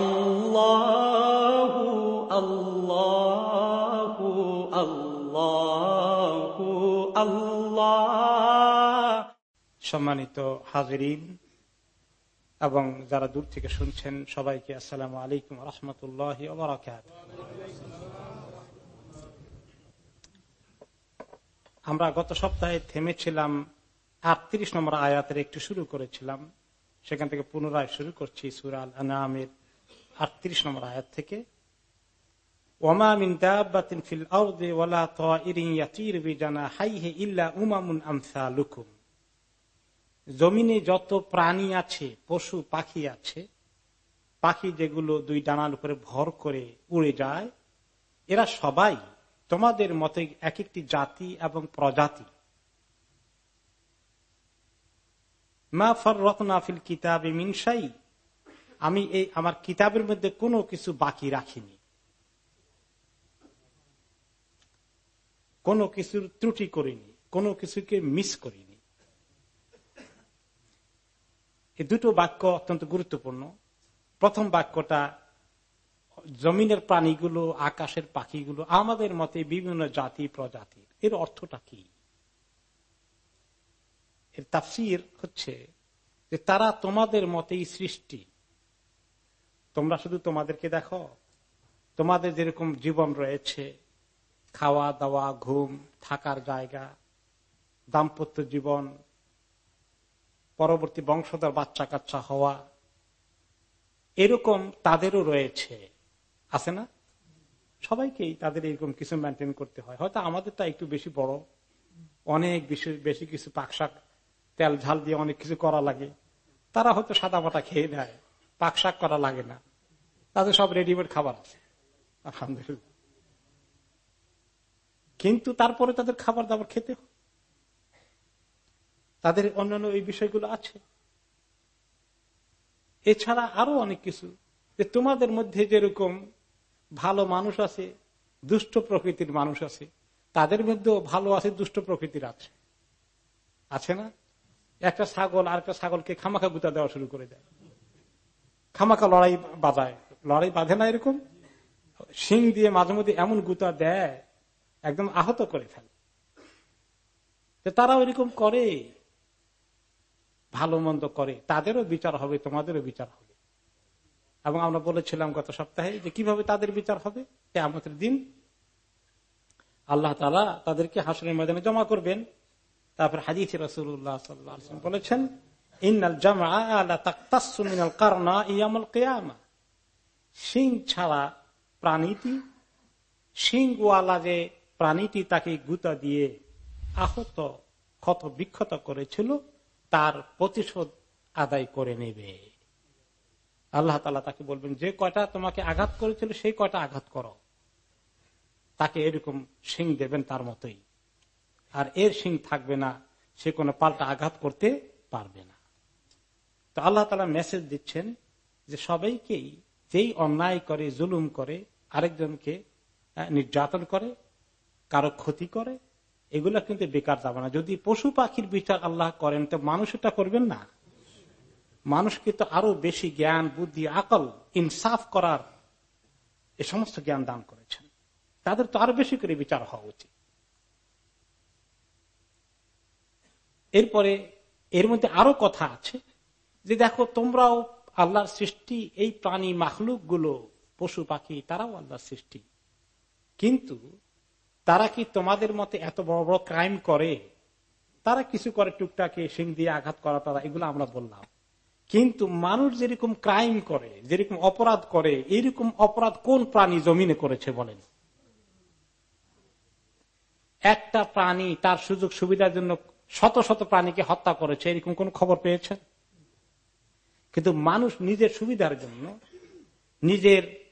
আল্লাহ আল্লাহ আল্লাহ আল্লাহ সম্মানিত হাজরিন এবং যারা দূর থেকে শুনছেন, সবাইকে আসসালামু আলাইকুম রহমতুল্লাহ আমরা গত সপ্তাহে থেমেছিলাম, আটত্রিশ নম্বর আয়াতের একটু শুরু করেছিলাম, সেখান থেকে পুনরায় শুরু করছি সুরাল আনামের আটত্রিশ নম্বর আয়াত থেকে মিন ফিল জমিনে যত প্রাণী আছে, পশু, পাখি আছে, পাখি যেগুলো দুই ডানার উপরে ভর করে উড়ে যায়, এরা সবাই তোমাদের মতে এক একটি জাতি এবং প্রজাতি। মা ফর রত্নাফিল কিতাবে মিনসাই আমি এই, আমার কিতাবের মধ্যে কোনো কিছু বাকি রাখিনি। কোনো কিছুর ত্রুটি করিনি, কোনো কিছুকে মিস করিনি। এই দুটো বাক্য অত্যন্ত গুরুত্বপূর্ণ। প্রথম বাক্যটা, জমিনের প্রাণীগুলো, আকাশের পাখিগুলো, আমাদের মতে বিভিন্ন জাতি প্রজাতির এর অর্থটা কি? এর তাফসির হচ্ছে যে তারা তোমাদের মতেই সৃষ্টি। তোমরা শুধু তোমাদেরকে দেখো? তোমাদের যেরকম জীবন রয়েছে, খাওয়া, দাওয়া, ঘুম, থাকার জায়গা, দাম্পত্য জীবন, পরবর্তী বংশধর বাচ্চা কাচ্চা হওয়া, এরকম তাদেরও রয়েছে। আছে না? সবাইকেই তাদের এরকম কিছু মেনটেন করতে হয়। হয়তো আমাদেরটা একটু বেশি বড়। অনেক বেশি বেশি কিছু পাকশাক, তেল ঝাল দিয়ে অনেক কিছু করা লাগে। তারা হয়তো সাদা পাটা খেয়ে দেয় পাক শাক করা লাগে না। তাদের সব রেডিমেড খাবার আছে। আলহামদুলিল্লাহ। কিন্তু তারপরে তাদের খাবার দাবার খেতে তাদের অন্যান্য এই বিষয়গুলো আছে। এছাড়া আরও অনেক কিছু। যে তোমাদের মধ্যে যেরকম ভালো মানুষ আছে, দুষ্ট প্রকৃতির মানুষ আছে, তাদের মধ্যেও ভালো আছে, দুষ্ট প্রকৃতির আছে। আছে না? একটা ছাগল আর একটা ছাগলকে খামাখা গুতা দেওয়া শুরু করে দেয়। খামাখা লড়াই বাজায় লড়াই বাঁধে না এরকম? শিং দিয়ে মাঝে মধ্যে এমন গুতা দেয়, একদম আহত করে ফেলে। তারা ওইরকম করে। ভালো মন্দ করে। তাদেরও বিচার হবে, তোমাদেরও বিচার হবে। এবং আমরা বলেছিলাম গত সপ্তাহে যে কীভাবে তাদের বিচার হবে? আমাদের দিন আল্লাহ তালা তাদেরকে হাসনের ময়দানে জমা করবেন। তারপর হাজি রসুল্লাহ বলেছেন যে প্রাণীটি তাকে গুতা দিয়ে আহত ক্ষত বিক্ষত করেছিল তার প্রতিশোধ আদায় করে নেবে আল্লাহ তালা তাকে বলবেন, যে কয়টা তোমাকে আঘাত করেছিল, সেই কয়টা আঘাত করো। তাকে এরকম সিং দেবেন তার মতোই। আর এর সিং থাকবে না, সে কোনো পাল্টা আঘাত করতে পারবে না। তো আল্লাহ তালা মেসেজ দিচ্ছেন যে সবাইকেই যেই অন্যায় করে, জুলুম করে, আরেকজনকে নির্যাতন করে, কারও ক্ষতি করে, এগুলো কিন্তু বেকার যাবে না যদি পশু পাখির বিচার আল্লাহ করেন, তো মানুষ এটা করবেন না। মানুষকে তো আরও বেশি জ্ঞান, বুদ্ধি, আকল, ইনসাফ করার এ সমস্ত জ্ঞান দান করেছেন। তাদের তো আরও বেশি করে বিচার হওয়া উচিত। এরপরে এর মধ্যে আরও কথা আছে। যে দেখো, তোমরাও আল্লাহর সৃষ্টি, এই প্রাণী মাখলুকগুলো পশু পাখি, তারাও আল্লাহর সৃষ্টি। কিন্তু তারা কি তোমাদের মতে এত বড় বড় ক্রাইম করে? তারা কিছু করে টুকটাকে সিং দিয়ে আঘাত করা, তারা, এগুলো আমরা বললাম। কিন্তু মানুষ যেরকম ক্রাইম করে, যেরকম অপরাধ করে, এরকম অপরাধ কোন প্রাণী জমিনে করেছে বলেন? একটা প্রাণী তার সুযোগ সুবিধার জন্য শত শত প্রাণীকে হত্যা করেছে, এরকম কোন খবর পেয়েছেন? কিন্তু মানুষ নিজের সুবিধার জন্য নিজের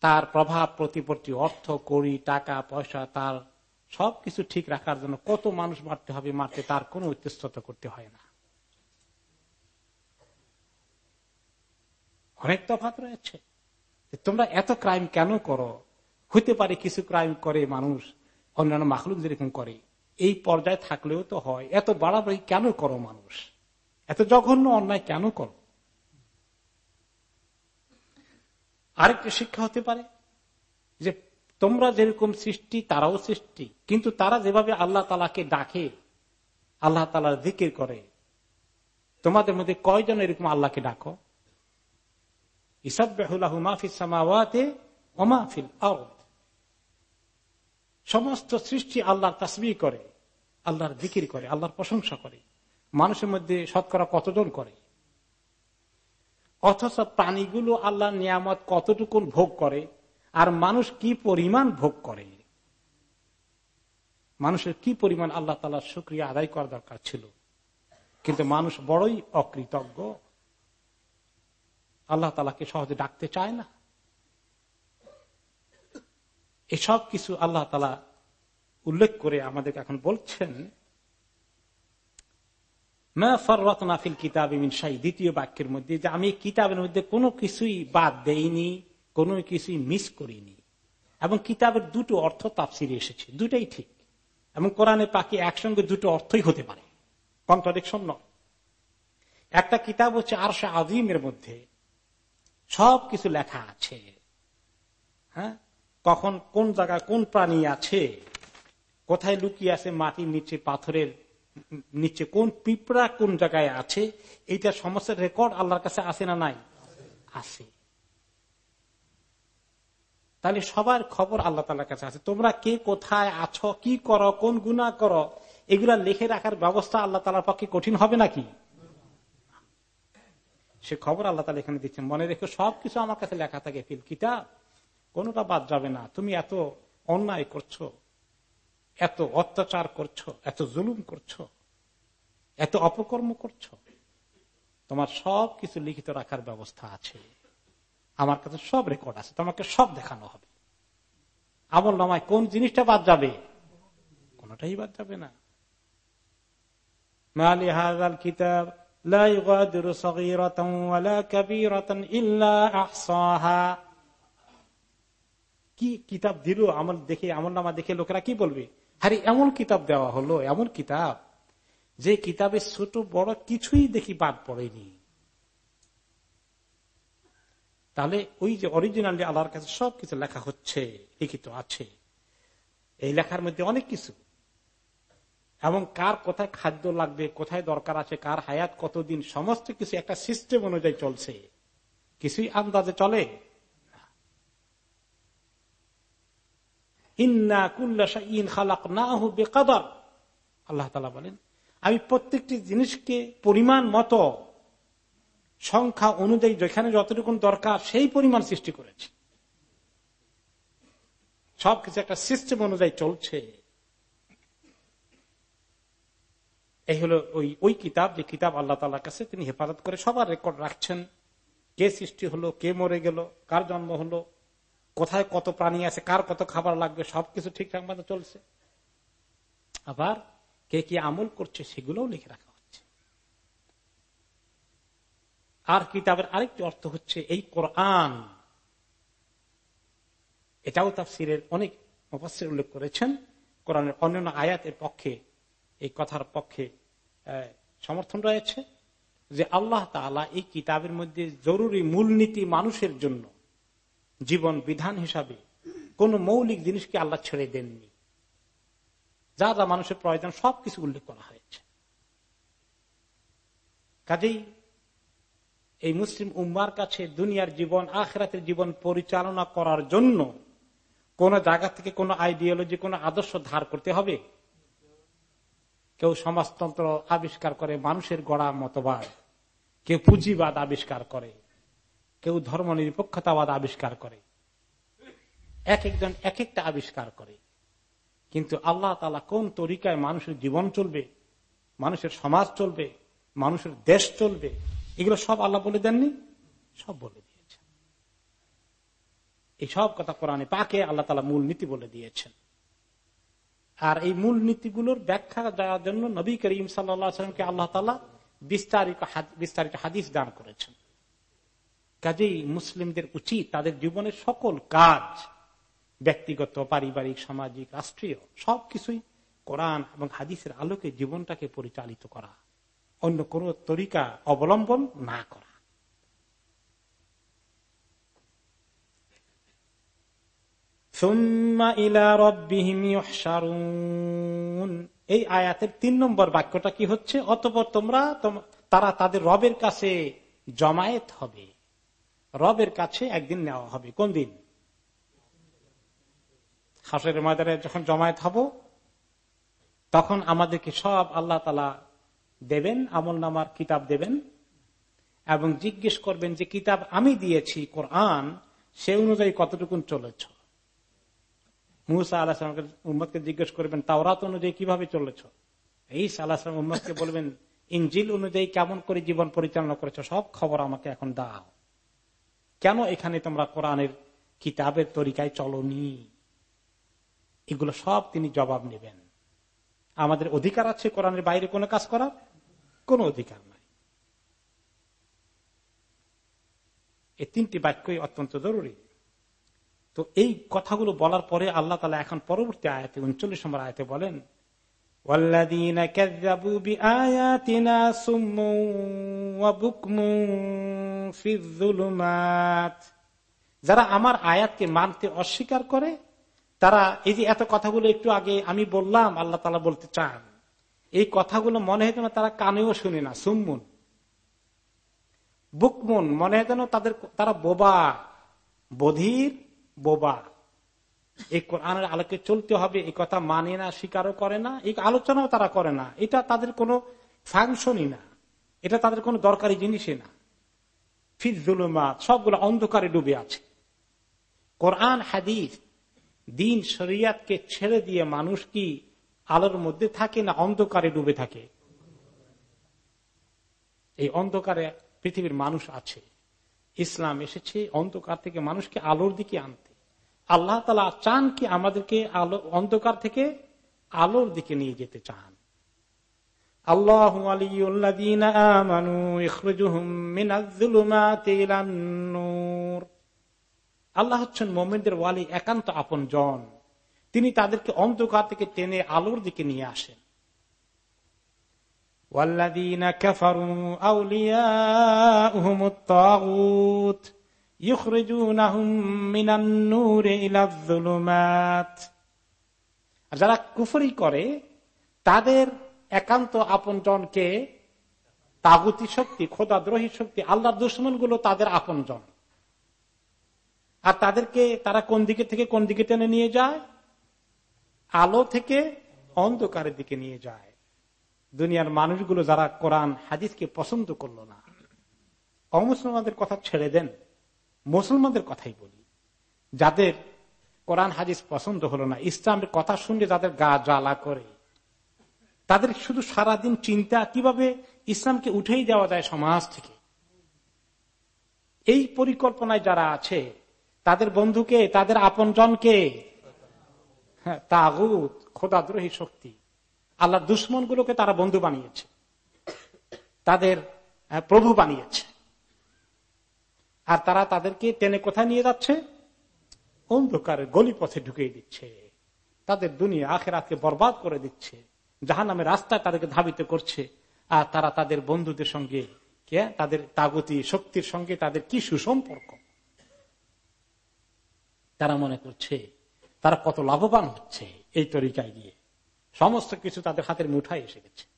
তার প্রভাব, প্রতিপত্তি, অর্থ করি টাকা, পয়সা, তার সবকিছু ঠিক রাখার জন্য কত মানুষ মারতে হবে, মারতে তার কোনো ইত্যস্ততা করতে হয় না। অনেক তফাত রয়েছে। তোমরা এত ক্রাইম কেন করো? হইতে পারে কিছু ক্রাইম করে মানুষ, অন্যান্য মাখলুক যেরকম করে। এই পর্যায়ে থাকলেও তো হয়। এত বাড়াবাড়ি কেন করো মানুষ? এত জঘন্য অন্যায় কেন করো? আরেকটি শিক্ষা হতে পারে যে তোমরা যেরকম সৃষ্টি, তারাও সৃষ্টি। কিন্তু তারা যেভাবে আল্লাহ তালাকে ডাকে, আল্লাহ তালার দিকের করে, তোমাদের মধ্যে কয়জন এরকম আল্লাহকে ডাকো? সমস্ত সৃষ্টি আল্লাহর তাসবি করে, আল্লাহর দিকির করে, আল্লাহর প্রশংসা করে। মানুষের মধ্যে শতকরা কতজন করে? অথচ প্রাণীগুলো আল্লাহর নিয়ামত কতটুকুন ভোগ করে, আর মানুষ কি পরিমাণ ভোগ করে? মানুষের কি পরিমাণ আল্লাহ তালার সুক্রিয়া আদায় করা দরকার ছিল? কিন্তু মানুষ বড়ই অকৃতজ্ঞ। আল্লাহ তালাকে সহজে ডাকতে চায় না। এসব কিছু আল্লাহ তালা উল্লেখ করে আমাদেরকে এখন বলছেন দ্বিতীয় বাক্যের মধ্যে যে আমি কিতাবের মধ্যে কোনো কিছুই বাদ দেইনি, কোনো কিছুই মিস করিনি। এবং কিতাবের দুটো অর্থ তাপসিরে এসেছে দুটাই ঠিক। এবং কোরআনে পাখি একসঙ্গে দুটো অর্থই হতে পারে। কন্ট্রাডিকশন নয়। একটা কিতাব হচ্ছে আর আরশা আজিমের মধ্যে সব কিছু লেখা আছে। হ্যাঁ? কখন কোন জায়গায় কোন প্রাণী আছে, কোথায় লুকিয়ে আছে মাটির নিচে পাথরের নিচে কোন পিঁপড়া কোন জায়গায় আছে, এইটা সমস্ত রেকর্ড আল্লাহর কাছে আছে না নাই? আছে। তাহলে সবার খবর আল্লাহ তালার কাছে আছে। তোমরা কে কোথায় আছো, কি করো, কোন গুণা করো, এগুলা লিখে রাখার ব্যবস্থা আল্লাহ তালার পক্ষে কঠিন হবে নাকি? সে খবর আল্লাহ তালা এখানে দিচ্ছেন। মনে রেখে, সবকিছু আমার কাছে লেখা থাকে ফিল কিতাব, কোনটা বাদ যাবে না। তুমি এত অন্যায় করছ। এত অত্যাচার করছ, এত জুলুম করছ, এত অপকর্ম করছ, তোমার সব কিছু লিখিত রাখার ব্যবস্থা আছে। আমার কাছে সব রেকর্ড আছে, তোমাকে সব দেখানো হবে। আমল নামায় কোন জিনিসটা বাদ যাবে? কোনটাই বাদ যাবে না। কি কিতাব দিল আমল দেখে, আমল নামা দেখে লোকেরা কি বলবে? আরে, এমন কিতাব দেওয়া হলো, এমন কিতাব যে কিতাবে ছোট বড় কিছুই দেখি বাদ পড়েনি। তাহলে ওই যে অরিজিনালি আল্লাহর কাছে সবকিছু লেখা হচ্ছে, লিখিত আছে, এই লেখার মধ্যে অনেক কিছু। এবং কার কোথায় খাদ্য লাগবে, কোথায় দরকার আছে, কার হায়াত কতদিন, সমস্ত কিছু একটা সিস্টেম অনুযায়ী চলছে। কিছুই আন্দাজে চলে। আল্লাহ বলেন, আমি প্রত্যেকটি জিনিসকে পরিমাণ মতো, সংখ্যা অনুযায়ী যেখানে যতটুকু দরকার সেই পরিমাণ সৃষ্টি করেছি। সবকিছু একটা সিস্টেম অনুযায়ী চলছে। এই হলো ওই ওই কিতাব, যে কিতাব আল্লাহ তালার কাছে তিনি হেফাজত করে সবার রেকর্ড রাখছেন। কে সৃষ্টি হলো, কে মরে গেল, কার জন্ম হলো কোথায় কত প্রাণী আছে, কার কত খাবার লাগবে, সবকিছু ঠিকঠাক মতো চলছে। আবার কে কি আমল করছে সেগুলোও লিখে রাখা হচ্ছে। আর কিতাবের আরেকটি অর্থ হচ্ছে এই কোরআন। এটাও তাফসিরের অনেক মুফাসসির উল্লেখ করেছেন। কোরআনের অন্যান্য আয়াতের পক্ষে, এই কথার পক্ষে সমর্থন রয়েছে যে আল্লাহ তালা এই কিতাবের মধ্যে জরুরি মূলনীতি মানুষের জন্য জীবন বিধান হিসাবে কোন মৌলিক জিনিসকে আল্লাহ ছেড়ে দেননি। যা যা মানুষের প্রয়োজন, সবকিছু উল্লেখ করা হয়েছে। কাজেই এই মুসলিম উম্মার কাছে দুনিয়ার জীবন, আখরাতের জীবন পরিচালনা করার জন্য কোন জায়গা থেকে কোন আইডিওলজি কোন আদর্শ ধার করতে হবে? কেউ সমাজতন্ত্র আবিষ্কার করে, মানুষের গড়া মতবাদ। কেউ পুঁজিবাদ আবিষ্কার করে। কেউ ধর্ম নিরপেক্ষতাবাদ আবিষ্কার করে। এক একজন এক একটা আবিষ্কার করে। কিন্তু আল্লাহ তালা কোন তরিকায় মানুষের জীবন চলবে, মানুষের সমাজ চলবে, মানুষের দেশ চলবে, এগুলো সব আল্লাহ বলে দেননি? সব বলে দিয়েছেন। এই সব কথা কোরআনে পাকে আল্লাহ তালা মূল নীতি বলে দিয়েছেন। আর এই মূল নীতিগুলোর ব্যাখ্যা দেওয়ার জন্য নবী করিম সাল্লামকে আল্লাহ তালা বিস্তারিত বিস্তারিত হাদিস দান করেছেন। কাজেই মুসলিমদের উচিত তাদের জীবনের সকল কাজ, ব্যক্তিগত, পারিবারিক, সামাজিক, রাষ্ট্রীয়, সবকিছুই কোরআন এবং হাদিসের আলোকে জীবনটাকে পরিচালিত করা। অন্য কোন তরিকা অবলম্বন না করা। এই আয়াতের তিন নম্বর বাক্যটা কি হচ্ছে? অতপর তোমরা তারা তাদের রবের কাছে জমায়েত হবে। রবের কাছে একদিন নেওয়া হবে। কোন দিন? হাসের ময়দানে যখন জমায়েত হব, তখন আমাদেরকে সব আল্লাহ তালা দেবেন, আমল নামার কিতাব দেবেন এবং জিজ্ঞেস করবেন যে কিতাব আমি দিয়েছি, কোরআন, সে অনুযায়ী কতটুকুন চলেছ? মুসা আল্লাহ উম্মদকে জিজ্ঞেস করবেন, তাওরাত অনুযায়ী কীভাবে চলেছ? এই আল্লাহ উম্মদকে বলবেন ইঞ্জিল অনুযায়ী কেমন করে জীবন পরিচালনা করেছ? সব খবর আমাকে এখন দাও। কেন এখানে তোমরা কোরআনের কিতাবের তরিকায় চলনি? এগুলো সব তিনি জবাব নেবেন। আমাদের অধিকার আছে কোরআনের বাইরে কোনো কাজ করার? কোন অধিকার নাই। এই তিনটি বাক্যই অত্যন্ত জরুরি। তো এই কথাগুলো বলার পরে আল্লাহ তালা এখন পরবর্তী আয়াতে, উনচল্লিশ নম্বর আয়তে বলেন যারা আমার আয়াতকে মানতে অস্বীকার করে, তারা এই যে এত কথাগুলো একটু আগে আমি বললাম, আল্লাহ তালা বলতে চান। এই কথাগুলো মনে হয় যেন তারা কানেও শুনে না, সুম্মুন। বুকমুন, মনে হয় যেন তাদের, তারা বোবা, বধির, বোবা। এই কোরআনের আলোকে চলতে হবে, এই কথা মানে না, স্বীকারও করে না, এই আলোচনাও তারা করে না। এটা তাদের কোনো ফাংশনই না। এটা তাদের কোনো দরকারি জিনিসই না। ফিজুলুমাত সবগুলো অন্ধকারে ডুবে আছে। কোরআন, হাদিস, দিন, শরিয়াতকে ছেড়ে দিয়ে মানুষ কি আলোর মধ্যে থাকে না অন্ধকারে ডুবে থাকে? এই অন্ধকারে পৃথিবীর মানুষ আছে। ইসলাম এসেছে, অন্ধকার থেকে মানুষকে আলোর দিকে আনতে। আল্লাহ তালা চান কি আমাদেরকে আলো, অন্ধকার থেকে আলোর দিকে নিয়ে যেতে চান। আল্লাহ হচ্ছেন মোমেনদের ওয়ালি, একান্ত আপন জন তিনি তাদেরকে অন্ধকার থেকে টেনে আলোর দিকে নিয়ে আসেন। ওয়াল্লাদিনা কাফারু আউলিয়া আর যারা কুফরি করে, তাদের একান্ত আপন আপনজনকে তাগুতি শক্তি, খোদাদ্রোহী শক্তি আল্লাহ দুশ্মনগুলো তাদের আপন জন আর তাদেরকে তারা কোন দিকে থেকে কোন দিকে টেনে নিয়ে যায়? আলো থেকে অন্ধকারের দিকে নিয়ে যায়। দুনিয়ার মানুষগুলো যারা কোরআন, হাদিসকে পছন্দ করল না। অমুসলমানদের কথা ছেড়ে দেন। মুসলমানদের কথাই বলি। যাদের কোরআন হাদিস পছন্দ হলো না ইসলামের কথা শুনলে যাদের গা জ্বালা করে তাদের শুধু সারাদিন চিন্তা কীভাবে ইসলামকে উঠেই দেওয়া যায় সমাজ থেকে। এই পরিকল্পনায় যারা আছে তাদের বন্ধুকে তাদের আপন জনকে হ্যাঁ, তাগুত খোদাদ্রোহী শক্তি আল্লাহ দুশ্মন গুলোকে তারা বন্ধু বানিয়েছে। তাদের প্রভু বানিয়েছে। আর তারা তাদেরকে টেনে কোথায় নিয়ে যাচ্ছে? অন্ধকারের গলি পথে ঢুকিয়ে দিচ্ছে। তাদের দুনিয়া আখেরাতকে বরবাদ করে দিচ্ছে। যাহা নামে রাস্তায় তাদেরকে ধাবিত করছে। আর তারা তাদের বন্ধুদের সঙ্গে কে? তাদের তাগতি শক্তির সঙ্গে তাদের কি সুসম্পর্ক? তারা মনে করছে, তারা কত লাভবান হচ্ছে এই তরিকায় গিয়ে। সমস্ত কিছু তাদের হাতের মুঠায় এসে গেছে।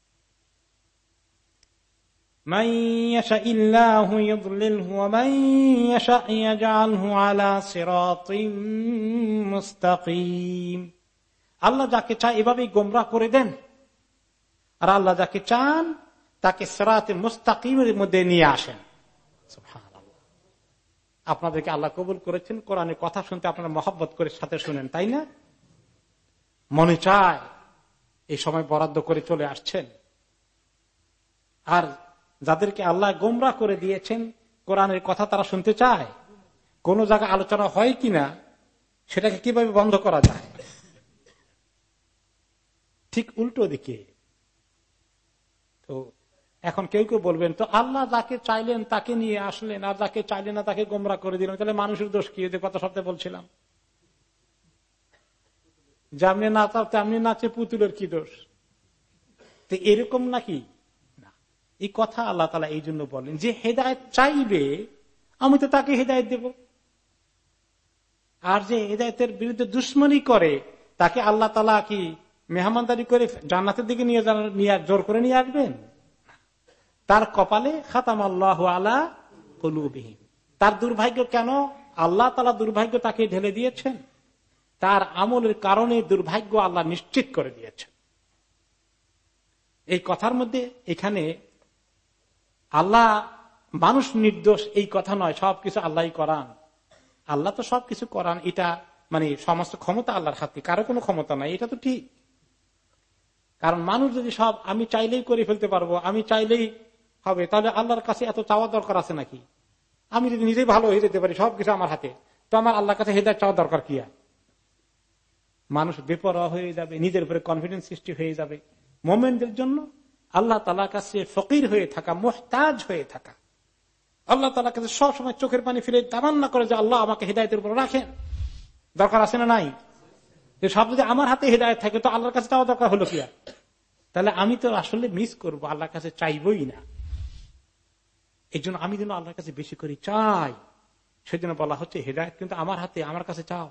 আল্লাহ যাকে চায় এভাবেই গোমরা করে দেন। আর আল্লাহ যাকে চান, তাকে সেরাতে মুস্তাকিমের মধ্যে নিয়ে আসেন। আপনাদেরকে আল্লাহ কবুল করেছেন কোরআনের কথা শুনতে আপনারা মহব্বত করে সাথে শুনেন, তাই না? মনে চায়, এই সময় বরাদ্দ করে চলে আসছেন। আর যাদেরকে আল্লাহ গোমরা করে দিয়েছেন, কোরআনের কথা তারা শুনতে চায়। কোন জায়গায় আলোচনা হয় কিনা, সেটাকে কীভাবে বন্ধ করা যায়? ঠিক উল্টো দিকে। তো এখন কেউ কেউ বলবেন, তো আল্লাহ যাকে চাইলেন তাকে নিয়ে আসলেন, আর যাকে চাইলেন না তাকে গোমরা করে দিলেন। তাহলে মানুষের দোষ কি? যে কত সপ্তাহে বলছিলাম। যেমনি নাচাও তেমনি নাচে পুতুলের কি দোষ? তো এরকম নাকি? এই কথা আল্লাহ তালা এই জন্য বলেন যে হেদায়ত চাইবে, আমি তো তাকে হেদায়ত দেব। আর যে হেদায়তের বিরুদ্ধে দুশ্মনী করে, তাকে আল্লাহ তালা কি মেহমানদারি করে জান্নাতের দিকে নিয়ে নিয়ে জোর করে নিয়ে আসবেন? তার কপালে খাতাম আল্লাহ আলা কলুবিহীন তার দুর্ভাগ্য কেন? আল্লাহ তালা দুর্ভাগ্য তাকে ঢেলে দিয়েছেন। তার আমলের কারণে দুর্ভাগ্য আল্লাহ নিশ্চিত করে দিয়েছেন। এই কথার মধ্যে এখানে আল্লাহ মানুষ নির্দোষ, এই কথা নয়, সবকিছু আল্লাহ করান। আল্লাহ তো সবকিছু করান, এটা মানে সমস্ত ক্ষমতা আল্লাহর হাতে, কারও কোনো ক্ষমতা নাই, এটা তো ঠিক। কারণ মানুষ যদি সব, আমি চাইলেই করে ফেলতে পারব, আমি চাইলেই হবে, তাহলে আল্লাহর কাছে এত চাওয়া দরকার আছে নাকি? আমি যদি নিজেই ভালো হয়ে যেতে পারি, সবকিছু আমার হাতে, তো আমার আল্লাহর কাছে হেদায় চাওয়া দরকার কি মানুষ বেপরোয়া হয়ে যাবে, নিজের উপরে কনফিডেন্স সৃষ্টি হয়ে যাবে। মোমেন্টের জন্য আল্লাহ তালার কাছে ফকির হয়ে থাকা, মোহতাজ হয়ে থাকা। আল্লাহ তালার কাছে সবসময় চোখের পানি ফিরে তামান্না করে যে আল্লাহ আমাকে হৃদায়তের উপর রাখেন। দরকার আছে না নাই? যে সব যদি আমার হাতে হৃদায়ত থাকে, তো আল্লাহর কাছে চাওয়া দরকার হলো কি আর? তাহলে আমি তো আসলে মিস করব, আল্লাহর কাছে চাইবই না। এই জন্য আমি যেন আল্লাহর কাছে বেশি করে চাই। সেজন্য বলা হচ্ছে, হৃদায়ত কিন্তু আমার হাতে, আমার কাছে চাও।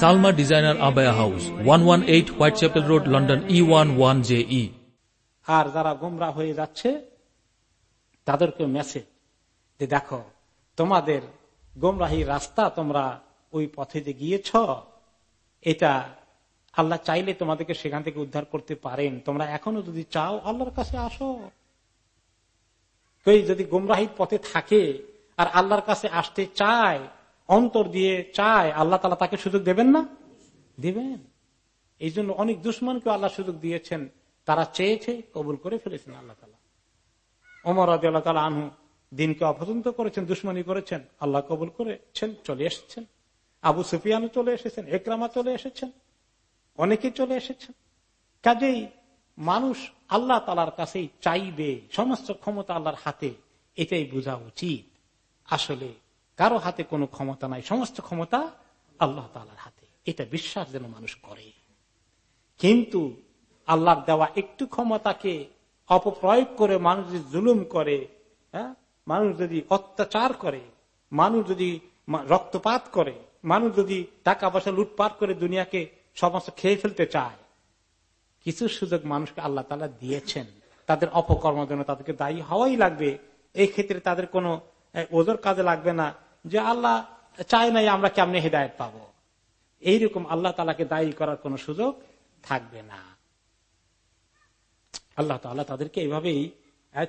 Salma designer abaya house one one Whitechapel Road, London E J E আর যারা গুমরা হয়ে যাচ্ছে, তাদেরকে মেসেজ যে দেখো, তোমাদের গোমরাহি রাস্তা তোমরা ওই পথে যে গিয়েছ, এটা আল্লাহ চাইলে তোমাদেরকে সেখান থেকে উদ্ধার করতে পারেন। তোমরা এখনও যদি চাও, আল্লাহর কাছে আসো। কেউ যদি গুমরাহির পথে থাকে আর আল্লাহর কাছে আসতে চায় অন্তর দিয়ে চায়, আল্লাহ তালা তাকে সুযোগ দেবেন না? দিবেন। এই জন্য অনেক দুশ্মনকে আল্লাহ সুযোগ দিয়েছেন। তারা চেয়েছে কবুল করে ফেলেছেন আল্লাহ তালা। ওমর আল্লাহ তালা আনহু দিনকে অপছন্দ করেছেন, দুশ্মনী করেছেন। আল্লাহ কবুল করেছেন, চলে এসেছেন। আবু সুফিয়ানও চলে এসেছেন, একরামা চলে এসেছেন, অনেকে চলে এসেছেন। কাজেই মানুষ আল্লাহ তালার কাছেই চাইবে, সমস্ত ক্ষমতা আল্লাহর হাতে, এটাই বোঝা উচিত। আসলে কারও হাতে কোনো ক্ষমতা নাই, সমস্ত ক্ষমতা আল্লাহ তালার হাতে। এটা বিশ্বাস যেন মানুষ করে। কিন্তু আল্লাহর দেওয়া একটু ক্ষমতাকে অপপ্রয়োগ করে মানুষ যদি জুলুম করে হ্যাঁ? মানুষ যদি অত্যাচার করে, মানুষ যদি রক্তপাত করে, মানুষ যদি টাকা পয়সা লুটপাট করে দুনিয়াকে সমস্ত খেয়ে ফেলতে চায়, কিছু সুযোগ মানুষকে আল্লাহ তালা দিয়েছেন। তাদের অপকর্মের জন্য তাদেরকে দায়ী হওয়াই লাগবে। এই ক্ষেত্রে তাদের কোনো ওজোর কাজে লাগবে না যে আল্লাহ চায় নাই আমরা কেমনে হৃদায়ত পাবো। এইরকম আল্লাহ তালাকে দায়ী করার কোন সুযোগ থাকবে না। আল্লাহ তাল্লাহ তাদেরকে এইভাবেই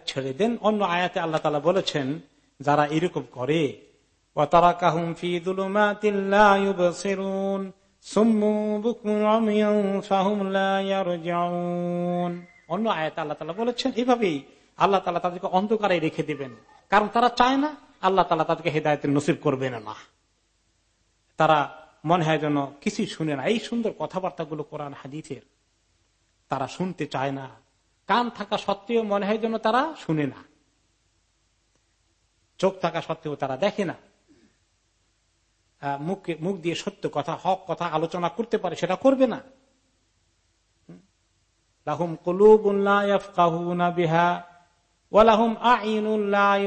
ছেড়ে দেন। অন্য আয়াতে আল্লাহ তালা বলেছেন, যারা এরকম করে অন্য আয়াত আল্লাহ বলেছেন, এইভাবেই আল্লাহ তালা তাদেরকে অন্ধকারে রেখে দিবেন। কারণ তারা চায় না আল্লাহ তালা তাদেরকে হেদায়তের নসিব করবেন না তারা মনে হয় যেন কিছুই শুনে না। এই সুন্দর কথাবার্তা গুলো কোরআন হাদিফের তারা শুনতে চায় না। কান থাকা সত্ত্বেও মনে হয় যেন তারা শুনে না। চোখ থাকা সত্ত্বেও তারা দেখে না। মুখে মুখ দিয়ে সত্য কথা, হক কথা আলোচনা করতে পারে, সেটা করবে না। ওয়ালাহুম আইনুল্লাহ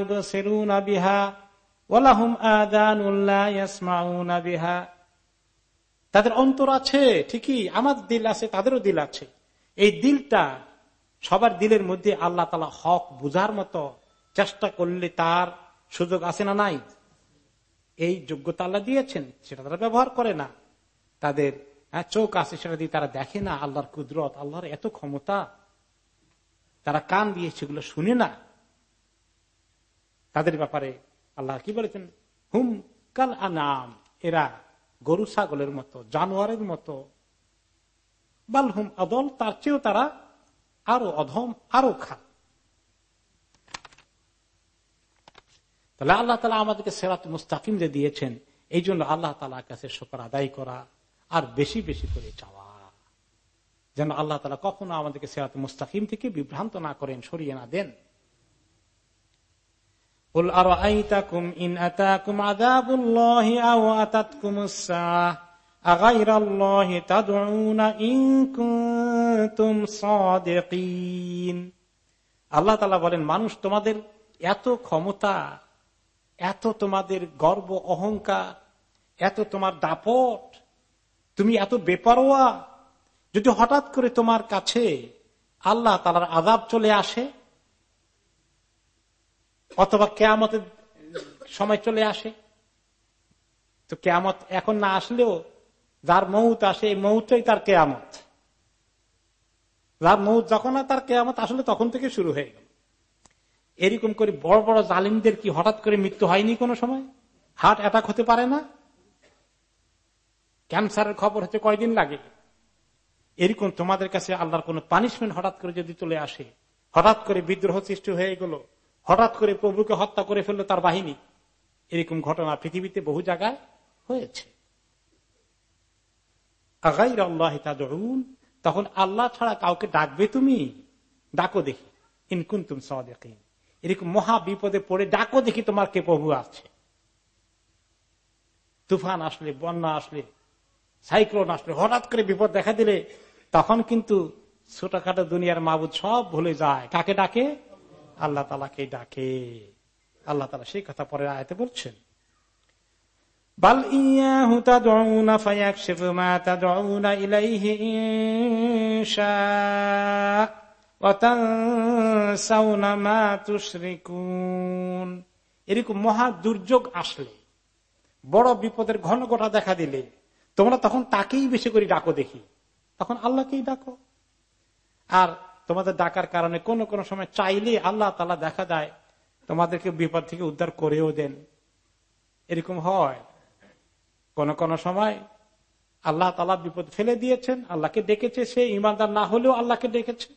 বিহা, ওয়ালাহুম তাদের অন্তর আছে, ঠিকই, আমার দিল আছে, তাদেরও দিল আছে। এই দিলটা সবার দিলের মধ্যে আল্লাহ তালা হক বুঝার মতো চেষ্টা করলে তার সুযোগ আছে না নাই? এই যোগ্যতা আল্লাহ দিয়েছেন, সেটা তারা ব্যবহার করে না। তাদের হ্যাঁ চোখ আছে, সেটা দিয়ে তারা দেখে না আল্লাহর কুদরত, আল্লাহর এত ক্ষমতা। তারা কান দিয়ে সেগুলো শুনে না। তাদের ব্যাপারে আল্লাহ কি বলেছেন? হুম কাল আনাম, এরা গরু ছাগলের মতো, জানোয়ারের মতো। বাল হুম অদল তার চেয়েও তারা আরও অধম, আরও খা তাহলে আল্লাহ তালা আমাদেরকে সেরাত মুস্তাকিম যে দিয়েছেন, এই জন্য আল্লাহ তালার কাছে শোকর আদায় করা, আর বেশি বেশি করে চাওয়া। যেন আল্লাহ তালা কখনো আমাদেরকে সেরাত মুস্তাকিম থেকে বিভ্রান্ত না করেন, সরিয়ে না দেন। আল্লাহ তালা বলেন, মানুষ তোমাদের এত ক্ষমতা, এত তোমাদের গর্ব, অহংকার, এত তোমার দাপট, তুমি এত বেপারোয়া যদি হঠাৎ করে তোমার কাছে আল্লাহ তালার আজাব চলে আসে, অথবা কেয়ামতের সময় চলে আসে, তো কেয়ামত এখন না আসলেও যার মৌত আসে, এই মৌতই তার কেয়ামত। যার মৌত যখন তার কেয়ামত আসলে তখন থেকে শুরু হয়ে গেল। এরকম করে বড় বড় জালিমদের কি হঠাৎ করে মৃত্যু হয়নি কোনো সময়? হার্ট অ্যাটাক হতে পারে না? ক্যান্সারের খবর হচ্ছে কয়দিন লাগে? এরকম তোমাদের কাছে আল্লাহর কোন পানিশমেন্ট হঠাৎ করে যদি চলে আসে, হঠাৎ করে বিদ্রোহ সৃষ্টি হয়ে গেল, হঠাৎ করে প্রভুকে হত্যা করে ফেলল তার বাহিনী, এরকম ঘটনা পৃথিবীতে বহু জায়গায় হয়েছে। তখন আল্লাহ ছাড়া কাউকে ডাকবে তুমি? ডাকো দেখি। ইনকুন তুম সদেকিন। এরকম মহা বিপদে পড়ে ডাকো দেখি তোমার কে প্রভু আছে। তুফান আসলে, বন্যা আসলে, সাইক্লোন আসলে, হঠাৎ করে বিপদ দেখা দিলে তখন কিন্তু ছোটখাটো দুনিয়ার মাবুদ সব ভুলে যায়। কাকে ডাকে? আল্লাহ তালাকে ডাকে। আল্লাহ তালা সেই কথা পরে আয়তে বলছেন। এরকম মহা দুর্যোগ আসলে। বড় বিপদের ঘন ঘটা দেখা দিলে তোমরা তখন তাকেই বেশি করে ডাকো দেখি। তখন আল্লাহকেই ডাকো। আর তোমাদের ডাকার কারণে কোন কোন সময় চাইলে আল্লাহ তালা দেখা যায়, তোমাদেরকে বিপদ থেকে উদ্ধার করেও দেন। এরকম হয়। কোন কোন সময় আল্লাহ তালা বিপদ ফেলে দিয়েছেন, আল্লাহকে ডেকেছে, সে ইমানদার না হলেও আল্লাহকে ডেকেছে।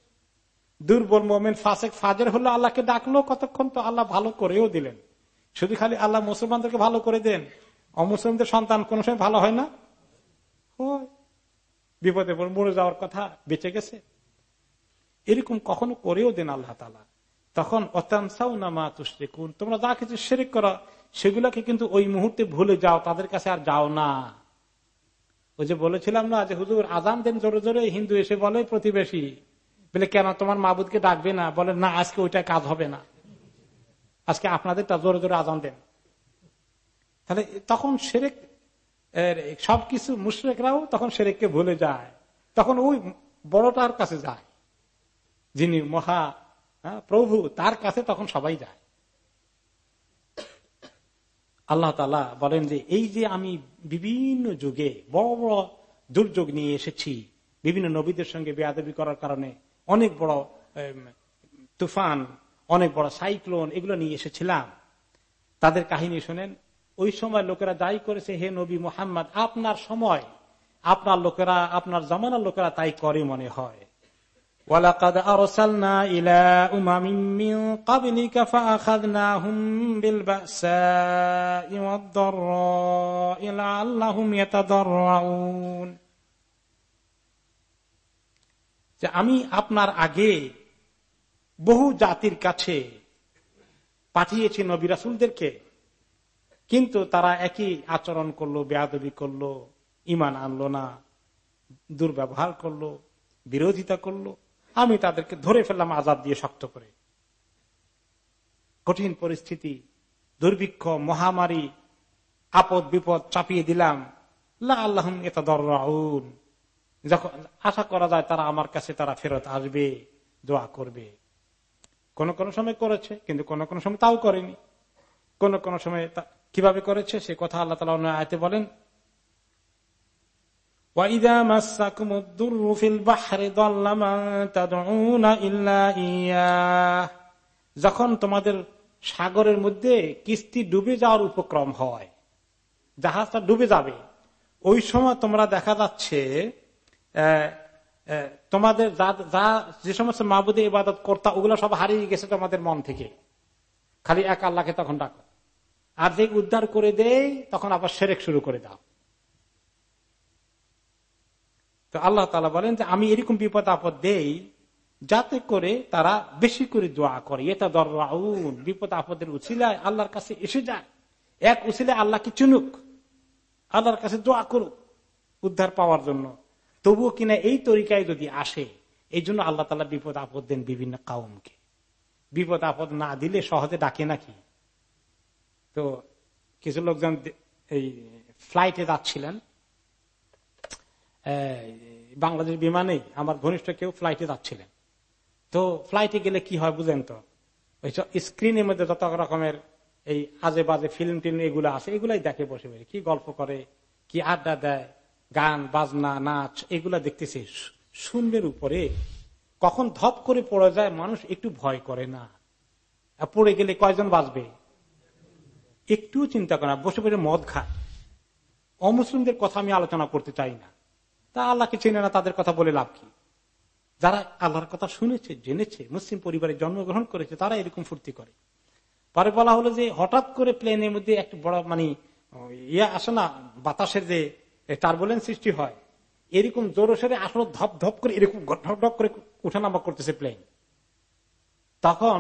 দুর্বল মোমেন, ফাসেক, ফাজের হলো আল্লাহকে ডাকলো, কতক্ষণ তো আল্লাহ ভালো করেও দিলেন। শুধু খালি আল্লাহ মুসলমানদেরকে ভালো করে দেন। অমুসলিমদের সন্তান কোন সময় ভালো হয় না? বিপদে মরে যাওয়ার কথা বেঁচে গেছে। এরকম কখনো করেও দেন আল্লাহ তালা তখন অত্যাংসাও না মা তুষ্টিকুন তোমরা যা কিছু সেরেক করা, সেগুলোকে কিন্তু ওই মুহূর্তে ভুলে যাও, তাদের কাছে আর যাও না। ওই যে বলেছিলাম না যে, হুজুর আজান দেন জোরে জোরে, হিন্দু এসে বলে প্রতিবেশী। বলে, কেন, তোমার মাবুদকে ডাকবে না? বলে, না, আজকে ওইটা কাজ হবে না। আজকে আপনাদেরটা জোরে জোরে আজান দেন। তাহলে তখন সেরেক সবকিছু মুশরেকরাও তখন সেরেককে ভুলে যায়। তখন ওই বড়টার কাছে যায়। যিনি মহা প্রভু, তার কাছে তখন সবাই যায়। আল্লাহ তালা বলেন যে, এই যে আমি বিভিন্ন যুগে বড় বড় দুর্যোগ নিয়ে এসেছি, বিভিন্ন নবীদের সঙ্গে বেয়াদবি করার কারণে, অনেক বড় তুফান, অনেক বড় সাইক্লোন, এগুলো নিয়ে এসেছিলাম। তাদের কাহিনী শোনেন ওই সময় লোকেরা যাই করেছে, হে নবী মোহাম্মদ, আপনার সময়, আপনার লোকেরা, আপনার জমানার লোকেরা তাই করে মনে হয়। আমি আপনার আগে বহু জাতির কাছে পাঠিয়েছি নবী রাসুলদেরকে। কিন্তু তারা একই আচরণ করল, বেয়াদবি করল ইমান আনলো না, দুর্ব্যবহার করল, বিরোধিতা করল। আমি তাদেরকে ধরে ফেললাম আজাদ দিয়ে শক্ত করে। কঠিন পরিস্থিতি, দুর্ভিক্ষ, মহামারী, আপদ বিপদ চাপিয়ে দিলাম। আল্লাহ এটা দরাউন যখন আশা করা যায় তারা আমার কাছে তারা ফেরত আসবে, দোয়া করবে। কোন কোন সময় করেছে, কিন্তু কোন কোন সময় তাও করেনি। কোন কোন সময় কীভাবে করেছে? সে কথা আল্লাহ তালা আয়তে বলেন যখন তোমাদের সাগরের মধ্যে কিস্তি ডুবে যাওয়ার উপক্রম হয়, জাহাজটা ডুবে যাবে, ওই সময় তোমরা দেখা যাচ্ছে তোমাদের যা, যে সমস্ত মাহবুদে ইবাদত কর্তা, ওগুলো সব হারিয়ে গেছে তোমাদের মন থেকে। খালি এক আল্লাহকে তখন ডাকো। আর যে উদ্ধার করে দেয় তখন আবার সেরেক শুরু করে দাও। তো আল্লাহ তালা বলেন যে, আমি এরকম বিপদ আপদ দেই যাতে করে তারা বেশি করে দোয়া করে। এটা দরাউন বিপদ আপদের উচিলায় আল্লাহর কাছে এসে যায়। এক উচিলে আল্লাহকে চুনুক? আল্লাহর কাছে দোয়া করুক উদ্ধার পাওয়ার জন্য। তবুও কিনা এই তরিকায় যদি আসে, এই জন্য আল্লাহ তালা বিপদ আপদ দেন বিভিন্ন কাউমকে। বিপদ আপদ না দিলে সহজে ডাকে নাকি তো কিছু লোকজন এই ফ্লাইটে যাচ্ছিলেন। বাংলাদেশ বিমানে আমার ঘনিষ্ঠ কেউ ফ্লাইটে যাচ্ছিলেন। তো ফ্লাইটে গেলে কি হয় বুঝেন তো? স্ক্রিনের মধ্যে যত রকমের এই আজে বাজে ফিল্ম টিল্ম এগুলো আছে, এগুলাই দেখে বসে বসে, কি গল্প করে, কি আড্ডা দেয়, গান, বাজনা, নাচ, এগুলা দেখতেছে। শূন্যের উপরে কখন ধপ করে পড়ে যায়, মানুষ একটু ভয় করে না। পড়ে গেলে কয়জন বাঁচবে? একটু চিন্তা করে না, বসে বসে মদ খায় অমুসলিমদের কথা আমি আলোচনা করতে চাই না। তা আল্লাহকে চেনে না, তাদের কথা বলে লাভ কি? যারা আল্লাহর কথা শুনেছে, জেনেছে, মুসলিম পরিবারে জন্মগ্রহণ করেছে, তারা এরকম ফুর্তি করে। পরে বলা হলো যে, হঠাৎ করে প্লেনের মধ্যে একটা বড় মানে ইয়ে আসে না, বাতাসের যে টার্বুলেন্স সৃষ্টি হয়, এরকম জোর সরে আসলে, ধপ ধপ করে এরকম ঢপ ঢপ করে উঠানামা করতেছে প্লেন। তখন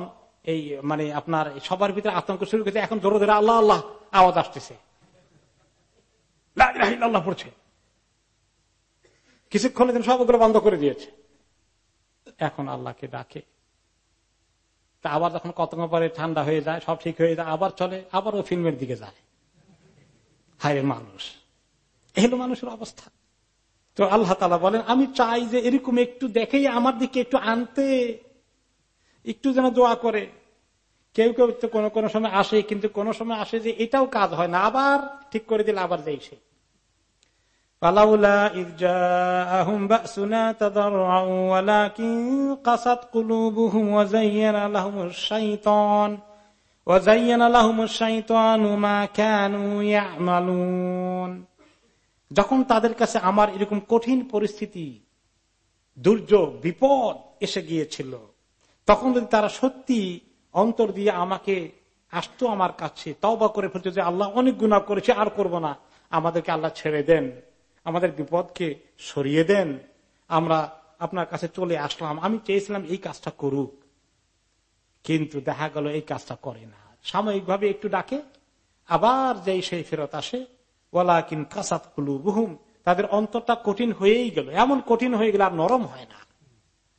এই মানে আপনার সবার ভিতরে আতঙ্ক শুরু করেছে, এখন জোরে ধরে আল্লাহ আল্লাহ আওয়াজ আসতেছে। আল্লাহ পড়ছে। কিছুক্ষণের জন্য সবগুলো বন্ধ করে দিয়েছে। এখন আল্লাহকে ডাকে। তা আবার যখন কতক্ষণ পরে ঠান্ডা হয়ে যায়, সব ঠিক হয়ে যায়, আবার চলে, আবার ও ফিল্মের দিকে যায়। হায় মানুষ। এলো মানুষের অবস্থা। তো আল্লাহ তালা বলেন, আমি চাই যে এরকম একটু দেখেই আমার দিকে একটু আনতে, একটু যেন দোয়া করে। কেউ কেউ তো কোনো কোনো সময় আসে, কিন্তু কোন সময় আসে যে এটাও কাজ হয় না, আবার ঠিক করে দিলে আবার যাই সে। যখন তাদের কাছে আমার এরকম কঠিন পরিস্থিতি, দুর্যোগ, বিপদ এসে গিয়েছিল, তখন যদি তারা সত্যি অন্তর দিয়ে আমাকে আসতো আমার কাছে তবা করে ফেলতো যে আল্লাহ অনেক গুণা করেছে, আর করব না। আমাদেরকে আল্লাহ ছেড়ে দেন। আমাদের বিপদকে সরিয়ে দেন। আমরা আপনার কাছে চলে আসলাম। আমি চেয়েছিলাম এই কাজটা করুক। কিন্তু দেখা গেল এই কাজটা করে না। সাময়িকভাবে একটু ডাকে, আবার যেই সেই ফেরত আসে। ওলা কিন কাসাত কুলু বুহুম তাদের অন্তরটা কঠিন হয়েই গেল। এমন কঠিন হয়ে গেল আর নরম হয় না।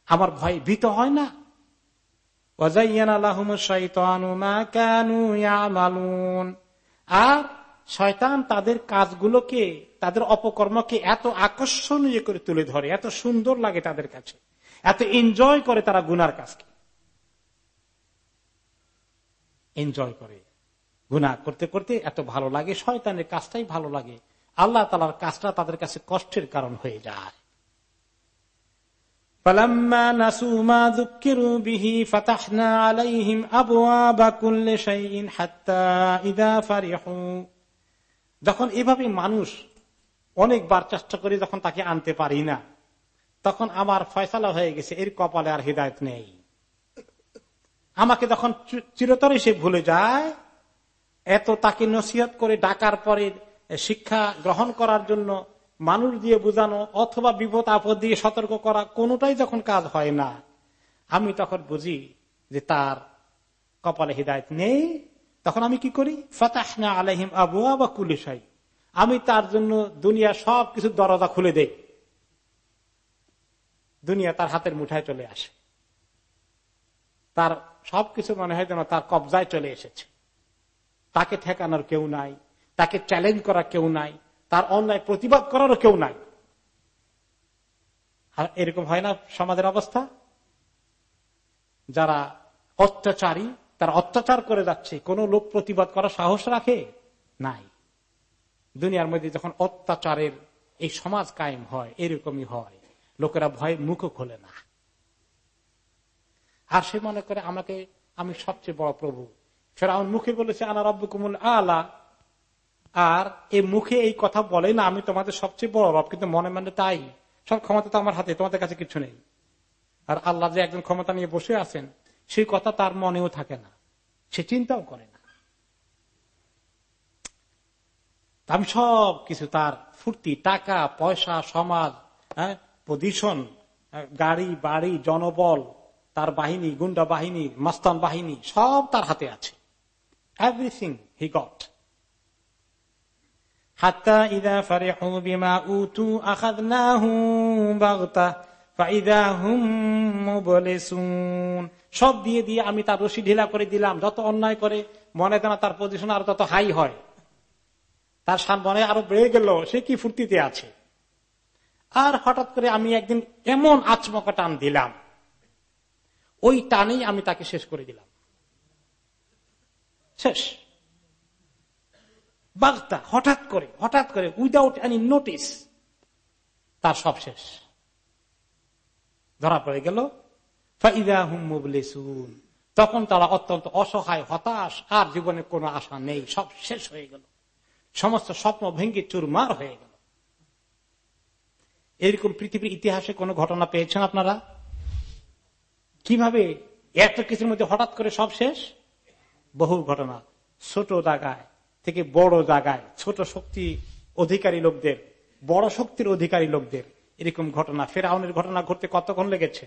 আমার ভয় ভীত হয় না। আর শয়তান তাদের কাজগুলোকে, তাদের অপকর্মকে এত আকর্ষণীয় করে তুলে ধরে, এত সুন্দর লাগে তাদের কাছে, এত এনজয় করে তারা গুনার কাজকে। এনজয় করে। গুনা করতে করতে এত ভালো লাগে, শয়তানের কাজটাই ভালো লাগে। আল্লাহ তালার কাজটা তাদের কাছে কষ্টের কারণ হয়ে যায়। فلما نسوا ما ذكروا به فتحنا عليهم أبواب كل شيء حتى إذا فرحوا যখন এভাবে মানুষ অনেকবার চেষ্টা করে যখন তাকে আনতে পারি না তখন আমার ফয়সালা হয়ে গেছে এর কপালে আর হৃদায়ত নেই আমাকে যখন চিরতরে সে ভুলে যায় এত তাকে নসিহত করে ডাকার পরে শিক্ষা গ্রহণ করার জন্য মানুষ দিয়ে বুঝানো অথবা বিপদ আপদ দিয়ে সতর্ক করা কোনোটাই যখন কাজ হয় না, আমি তখন বুঝি যে তার কপালে হৃদায়ত নেই। তখন আমি কি করি? ফতাহনা আলহিম আবু বা কুলিশাই আমি তার জন্য দুনিয়া সব কিছু দরজা খুলে দেই। দুনিয়া তার হাতের মুঠায় চলে আসে। তার সবকিছু মনে হয় যেন তার কবজায় চলে এসেছে। তাকে ঠেকানোর কেউ নাই, তাকে চ্যালেঞ্জ করা কেউ নাই। তার অন্যায় প্রতিবাদ করারও কেউ নাই। আর এরকম হয় না সমাজের অবস্থা? যারা অত্যাচারী, তারা অত্যাচার করে যাচ্ছে, কোন লোক প্রতিবাদ করার সাহস রাখে? নাই। দুনিয়ার মধ্যে যখন অত্যাচারের এই সমাজ কায়েম হয়, এরকমই হয়। লোকেরা ভয়ে মুখও খোলে না। আর সে মনে করে, আমাকে, আমি সবচেয়ে বড় প্রভু। ফেরাউন মুখে বলেছে, আনা রব্ব কুমুল আলা। আর এই মুখে এই কথা বলে না, আমি তোমাদের সবচেয়ে বড় রব, কিন্তু মনে মনে তাই। সব ক্ষমতা তো আমার হাতে, তোমাদের কাছে কিছু নেই। আর আল্লাহ যে একজন ক্ষমতা নিয়ে বসে আছেন, সেই কথা তার মনেও থাকে না। সে চিন্তাও করে না। আমি সব কিছু, তার ফুর্তি, টাকা, পয়সা, সমাজ হ্যাঁ পজিশন গাড়ি, বাড়ি, জনবল, তার বাহিনী, গুন্ডা বাহিনী, মাস্তান বাহিনী, সব তার হাতে আছে। এভরিথিং হি গট ইদা ফারে বিমা সব দিয়ে দিয়ে আমি তার রশি ঢিলা করে দিলাম, যত অন্যায় করে, মনে কেন তার পজিশন আরও তত হাই হয়। তার মনে আরও বেড়ে গেল, সে কি ফুর্তিতে আছে? আর হঠাৎ করে আমি একদিন এমন আচমকা টান দিলাম, ওই টানেই আমি তাকে শেষ করে দিলাম। শেষ। বাগতা হঠাৎ করে হঠাৎ করে উইদাউট এনি নোটিস তার সব শেষ। ধরা পড়ে গেল তখন তারা অত্যন্ত অসহায়, হতাশ আর জীবনে কোনো আশা নেই, সব শেষ হয়ে গেল। সমস্ত স্বপ্ন ভেঙ্গে চুরমার হয়ে গেল। এরকম পৃথিবীর ইতিহাসে কোন ঘটনা পেয়েছেন আপনারা? কীভাবে এত কিছুর মধ্যে হঠাৎ করে সব শেষ? বহু ঘটনা, ছোট জায়গায় থেকে বড় জায়গায়, ছোট শক্তি অধিকারী লোকদের, বড় শক্তির অধিকারী লোকদের এরকম ঘটনা, ফেরাউনের ঘটনা ঘটতে কতক্ষণ লেগেছে?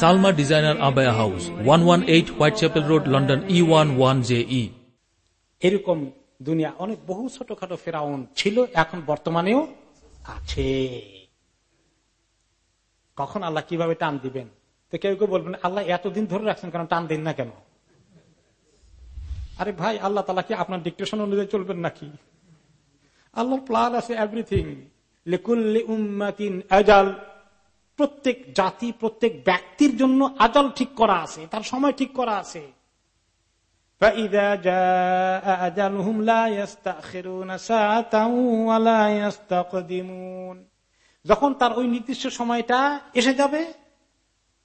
Salma designer abaya house one one Whitechapel Road, London E J E এরকম দুনিয়া, অনেক বহু ছোটখাটো ফেরাউন ছিল, এখন বর্তমানেও আছে। কখন আল্লাহ কীভাবে টান দিবেন? তো কেউ কেউ বলবেন, আল্লাহ এতদিন ধরে রাখছেন কারণ টান দিন না কেন? আরে ভাই, আল্লাহ তালা কি আপনার ডিকটেশন অনুযায়ী চলবেন নাকি? আল্লাহর প্লান আছে এভরিথিং লেকুল্লি উম্মাতিন আজাল। প্রত্যেক জাতি, প্রত্যেক ব্যক্তির জন্য আজল ঠিক করা আছে, তার সময় ঠিক করা আছে। যখন তার ওই নির্দিষ্ট সময়টা এসে যাবে,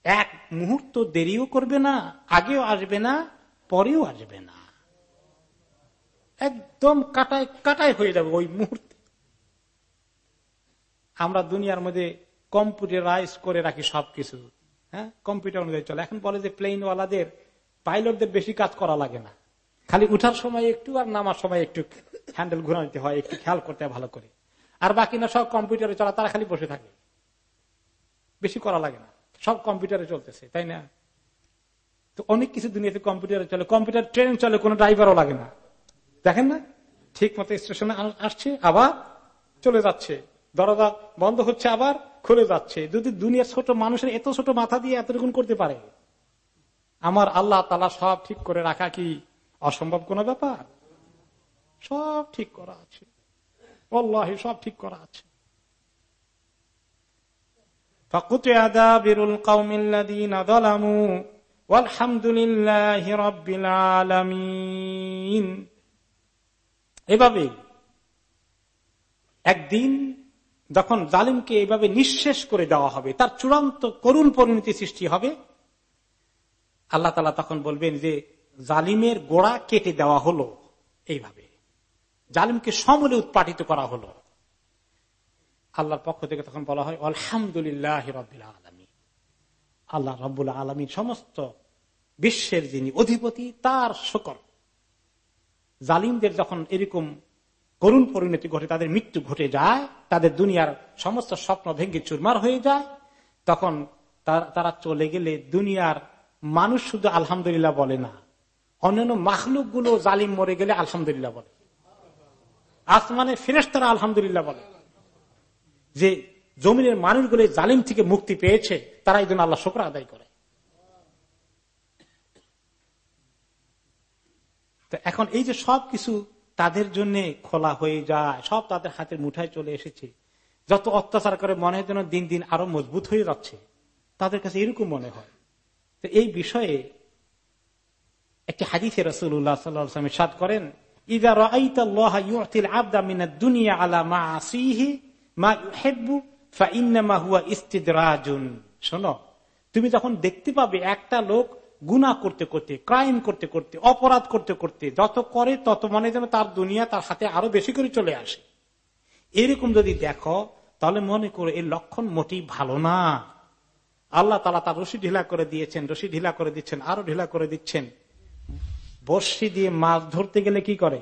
এক মুহূর্ত দেরিও করবে না, আগেও আসবে না, পরেও আসবে না। একদম কাটায় কাটায় হয়ে যাবে ওই মুহূর্তে। আমরা দুনিয়ার মধ্যে কম্পিউটারাইজ করে রাখি সবকিছু। হ্যাঁ? কম্পিউটার অনুযায়ী চলে। এখন বলে যে প্লেনওয়ালাদের পাইলটদের বেশি কাজ করা লাগে না। খালি উঠার সময় একটু আর নামার সময় একটু হ্যান্ডেল ঘুরা নিতে হয়, একটু খেয়াল করতে ভালো করে। আর বাকি না সব কম্পিউটারে চলা, তারা খালি বসে থাকে। বেশি করা লাগে না। সব কম্পিউটারে চলতেছে, তাই না? তো অনেক কিছু দুনিয়াতে কম্পিউটারে চলে। কম্পিউটার ট্রেন চলে, কোনো ড্রাইভারও লাগে না। দেখেন না? ঠিক মতো স্টেশনে আসছে, আবার চলে যাচ্ছে। দরজা বন্ধ হচ্ছে আবার। খুলে যাচ্ছে। যদি দুনিয়ার ছোট মানুষের এত ছোট মাথা দিয়ে এতটুকুন করতে পারে, আমার আল্লাহ তালা সব ঠিক করে রাখা কি অসম্ভব কোন ব্যাপার? সব ঠিক করা আছে। অল্লাহ সব ঠিক করা আছে। এভাবে একদিন যখন জালিমকে এইভাবে নিঃশেষ করে দেওয়া হবে, তার চূড়ান্ত করুণ পরিণতি সৃষ্টি হবে, আল্লাহ তালা তখন বলবেন যে, জালিমের গোড়া কেটে দেওয়া হলো এইভাবে। জালিমকে সমূলে উৎপাটিত করা হলো। আল্লাহর পক্ষ থেকে তখন বলা হয়, আলহামদুলিল্লাহ আলমী আল্লাহ রব্বুল আলমীর সমস্ত বিশ্বের যিনি অধিপতি, তার শকর। জালিমদের যখন এরকম করুণ পরিণতি ঘটে, তাদের মৃত্যু ঘটে যায়, তাদের দুনিয়ার সমস্ত স্বপ্ন ভেঙ্গে চুরমার হয়ে যায়, তখন তারা চলে গেলে দুনিয়ার মানুষ শুধু আলহামদুলিল্লাহ বলে না, অন্যান্য মাহলুকগুলো জালিম মরে গেলে আলহামদুলিল্লাহ বলে। আসমানে ফিরেস তারা আলহামদুলিল্লাহ বলে। যে জমিনের মানুষগুলো জালিম থেকে মুক্তি পেয়েছে, তারা এই জন্য আল্লাহ শোকর আদায় করে। তো এখন এই যে সব কিছু তাদের জন্য খোলা হয়ে যায়। সব তাদের হাতের মুঠায় চলে এসেছে। যত অত্যাচার করে মনে হয় যেন দিন দিন আরও মজবুত হয়ে যাচ্ছে। তাদের কাছে এরকম মনে হয়। তো এই বিষয়ে একটি হাদিসে রসুল্লাহ সাদ করেন শোনো, তুমি যখন দেখতে পাবে একটা লোক গুণা করতে করতে ক্রাইম করতে করতে, অপরাধ করতে করতে, যত করে তত মনে যেন তার দুনিয়া তার হাতে আরও বেশি করে চলে আসে। এরকম যদি দেখো, তাহলে মনে করো এই লক্ষণ মোটেই ভালো না। আল্লাহ তালা তার রশি ঢিলা করে দিয়েছেন রশি ঢিলা করে দিচ্ছেন, আরও ঢিলা করে দিচ্ছেন। বর্ষি দিয়ে মাছ ধরতে গেলে কি করে?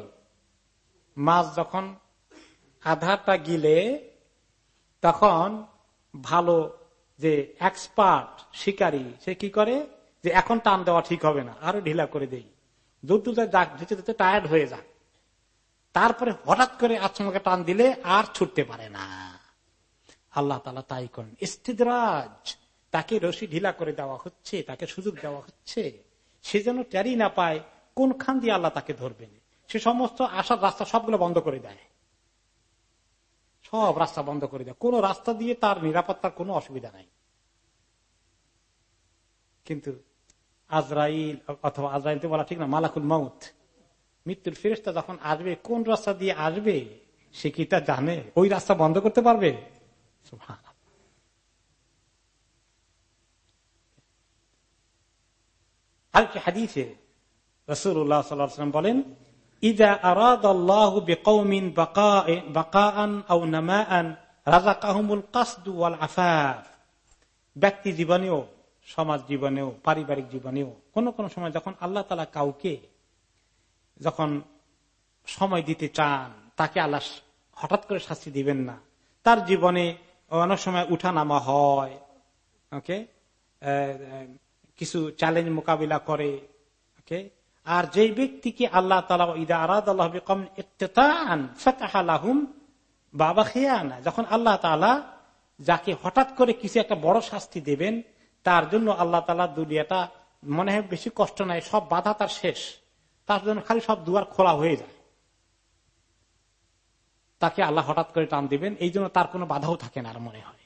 মাছ যখন আধারটা গিলে, তখন ভালো যে এক্সপার্ট শিকারী, সে কি করে? যে এখন টান দেওয়া ঠিক হবে না, আরও ঢিলা করে দেই। যদ্দুর যাক যেতে যেতে টায়ার্ড হয়ে যাক তারপরে হঠাৎ করে আচমকে টান দিলে আর ছুটতে পারে না। আল্লাহ তালা তাই করেন। ইস্তিদরাজ, তাকে রশি ঢিলা করে দেওয়া হচ্ছে, তাকে সুযোগ দেওয়া হচ্ছে। সে যেন ট্যারি না পায় কোনখান দিয়ে আল্লাহ তাকে ধরবেন। সে সমস্ত আসার রাস্তা সবগুলো বন্ধ করে দেয়। সব রাস্তা বন্ধ করে দেয়। কোন রাস্তা দিয়ে তার নিরাপত্তার কোনো অসুবিধা নাই। কিন্তু আজরাইল, অথবা আজরাইল তো বলা ঠিক না, মালাকুল মাউত। মৃত্যুর ফেরেস্তা যখন আসবে, কোন রাস্তা দিয়ে আসবে, সে কি তা জানে? ওই রাস্তা বন্ধ করতে পারবে? আরেকটি হাদিসে রসুল্লাহ সাল্লাম বলেন ইদা আল্লাহ বেকৌমিন বাকাআন আও নামাআন রাজাকাহুমুল কাসদু ওয়াল আফাফ। ব্যক্তি জীবনেও সমাজ জীবনেও, পারিবারিক জীবনেও, কোন কোনো সময় যখন আল্লাহ তালা কাউকে যখন সময় দিতে চান, তাকে আল্লাহ হঠাৎ করে শাস্তি দিবেন না, তার জীবনে অনেক সময় উঠানামা হয়, ওকে? কিছু চ্যালেঞ্জ মোকাবিলা করে, ওকে? আর যেই ব্যক্তিকে আল্লাহ তালা ইদা আরাদ আল্লাহ বাবা খেয়ে আনা যখন আল্লাহ তালা যাকে হঠাৎ করে কিছু একটা বড় শাস্তি দেবেন তার জন্য আল্লাহ তালা দুনিয়াটা মনে হয় বেশি কষ্ট নাই, সব বাধা তার শেষ। তার জন্য খালি সব দুয়ার খোলা হয়ে যায়। তাকে আল্লাহ হঠাৎ করে টান দিবেন, এই জন্য তার কোনো বাধাও থাকে না, আর মনে হয়।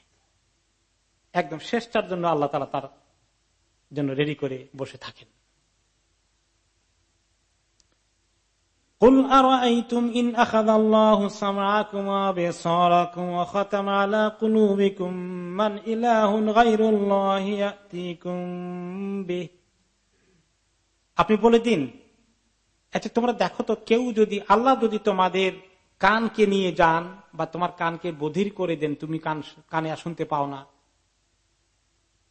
একদম শেষটার জন্য আল্লাহ তালা তার জন্য রেডি করে বসে থাকেন। قل أرأيتم إن أخذ الله سمعكم وبصاركم وختم على قلوبكم من إله غير الله يأتيكم به আপনি বলে দিন আচ্ছা তোমরা দেখো তো কেউ যদি আল্লাহ যদি তোমাদের কানকে নিয়ে যান বা তোমার কানকে বধির করে দেন তুমি কান কানে শুনতে পাও না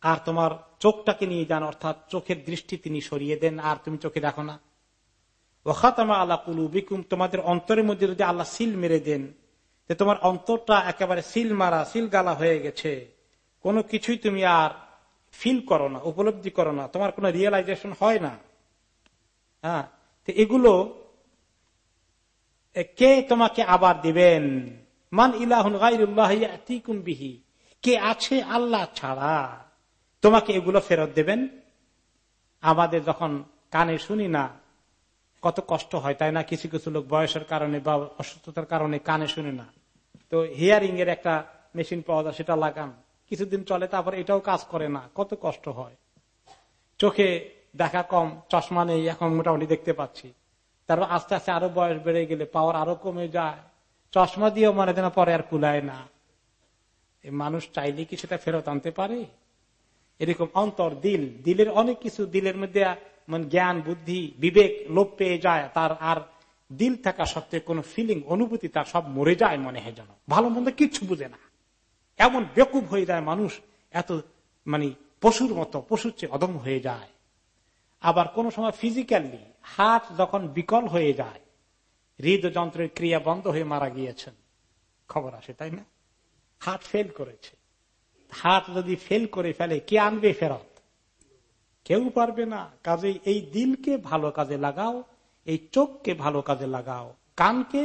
আর তোমার চোখটাকে নিয়ে যান অর্থাৎ চোখের দৃষ্টি তিনি সরিয়ে দেন আর তুমি চোখে দেখো না ওখাতামা আল্লাহ কুলুবিকুম, তোমাদের অন্তরের মধ্যে যদি আল্লাহ সিল মেরে দেন যে তোমার অন্তরটা একেবারে সিল মারা, সিল গালা হয়ে গেছে। কোনো কিছুই তুমি আর ফিল করো না, উপলব্ধি করো না, তোমার কোনো রিয়েলাইজেশন হয় না। হ্যাঁ তো এগুলো কে তোমাকে আবার দিবেন? মান ইলাহুন বিহি। কে আছে আল্লাহ ছাড়া? তোমাকে এগুলো ফেরত দেবেন? আমাদের যখন কানে শুনি না কত কষ্ট হয়, তাই না? কিছু কিছু লোক বয়সের কারণে বা অসুস্থতার কারণে কানে শুনে না। তো হিয়ারিং এর একটা মেশিন পাওয়া যায়, সেটা লাগান। কিছুদিন চলে, তারপর এটাও কাজ করে না। কত কষ্ট হয়। চোখে দেখা কম, চশমা নেই, এখন মোটামুটি দেখতে পাচ্ছি। তারপর আস্তে আস্তে আরও বয়স বেড়ে গেলে, পাওয়ার আরও কমে যায়। চশমা দিয়েও মনে যেন পরে আর কুলায় না। মানুষ চাইলে কি সেটা ফেরত আনতে পারে? এরকম অন্তর, দিল। দিলের অনেক কিছু দিলের মধ্যে মানে জ্ঞান, বুদ্ধি, বিবেক, লোপ পেয়ে যায়, তার আর দিল থাকা সত্ত্বে কোন ফিলিং অনুভূতি তার সব মরে যায় মনে হয় যেন। ভালো মন্দ কিচ্ছু বুঝে না। এমন বেকুব হয়ে যায় মানুষ, এত মানে পশুর মতো, পশুর চেয়ে অদম হয়ে যায়। আবার কোন সময় ফিজিক্যালি হাত যখন বিকল হয়ে যায়, হৃদযন্ত্রের ক্রিয়া বন্ধ হয়ে মারা গিয়েছেন। খবর আসে, তাই না? হাত ফেল করেছে। হাত যদি ফেল করে ফেলে, কে আনবে ফেরত? কেউ পারবে না। কাজে এই দিলকে ভালো কাজে লাগাও, এই চোখকে ভালো কাজে লাগাও, কানকে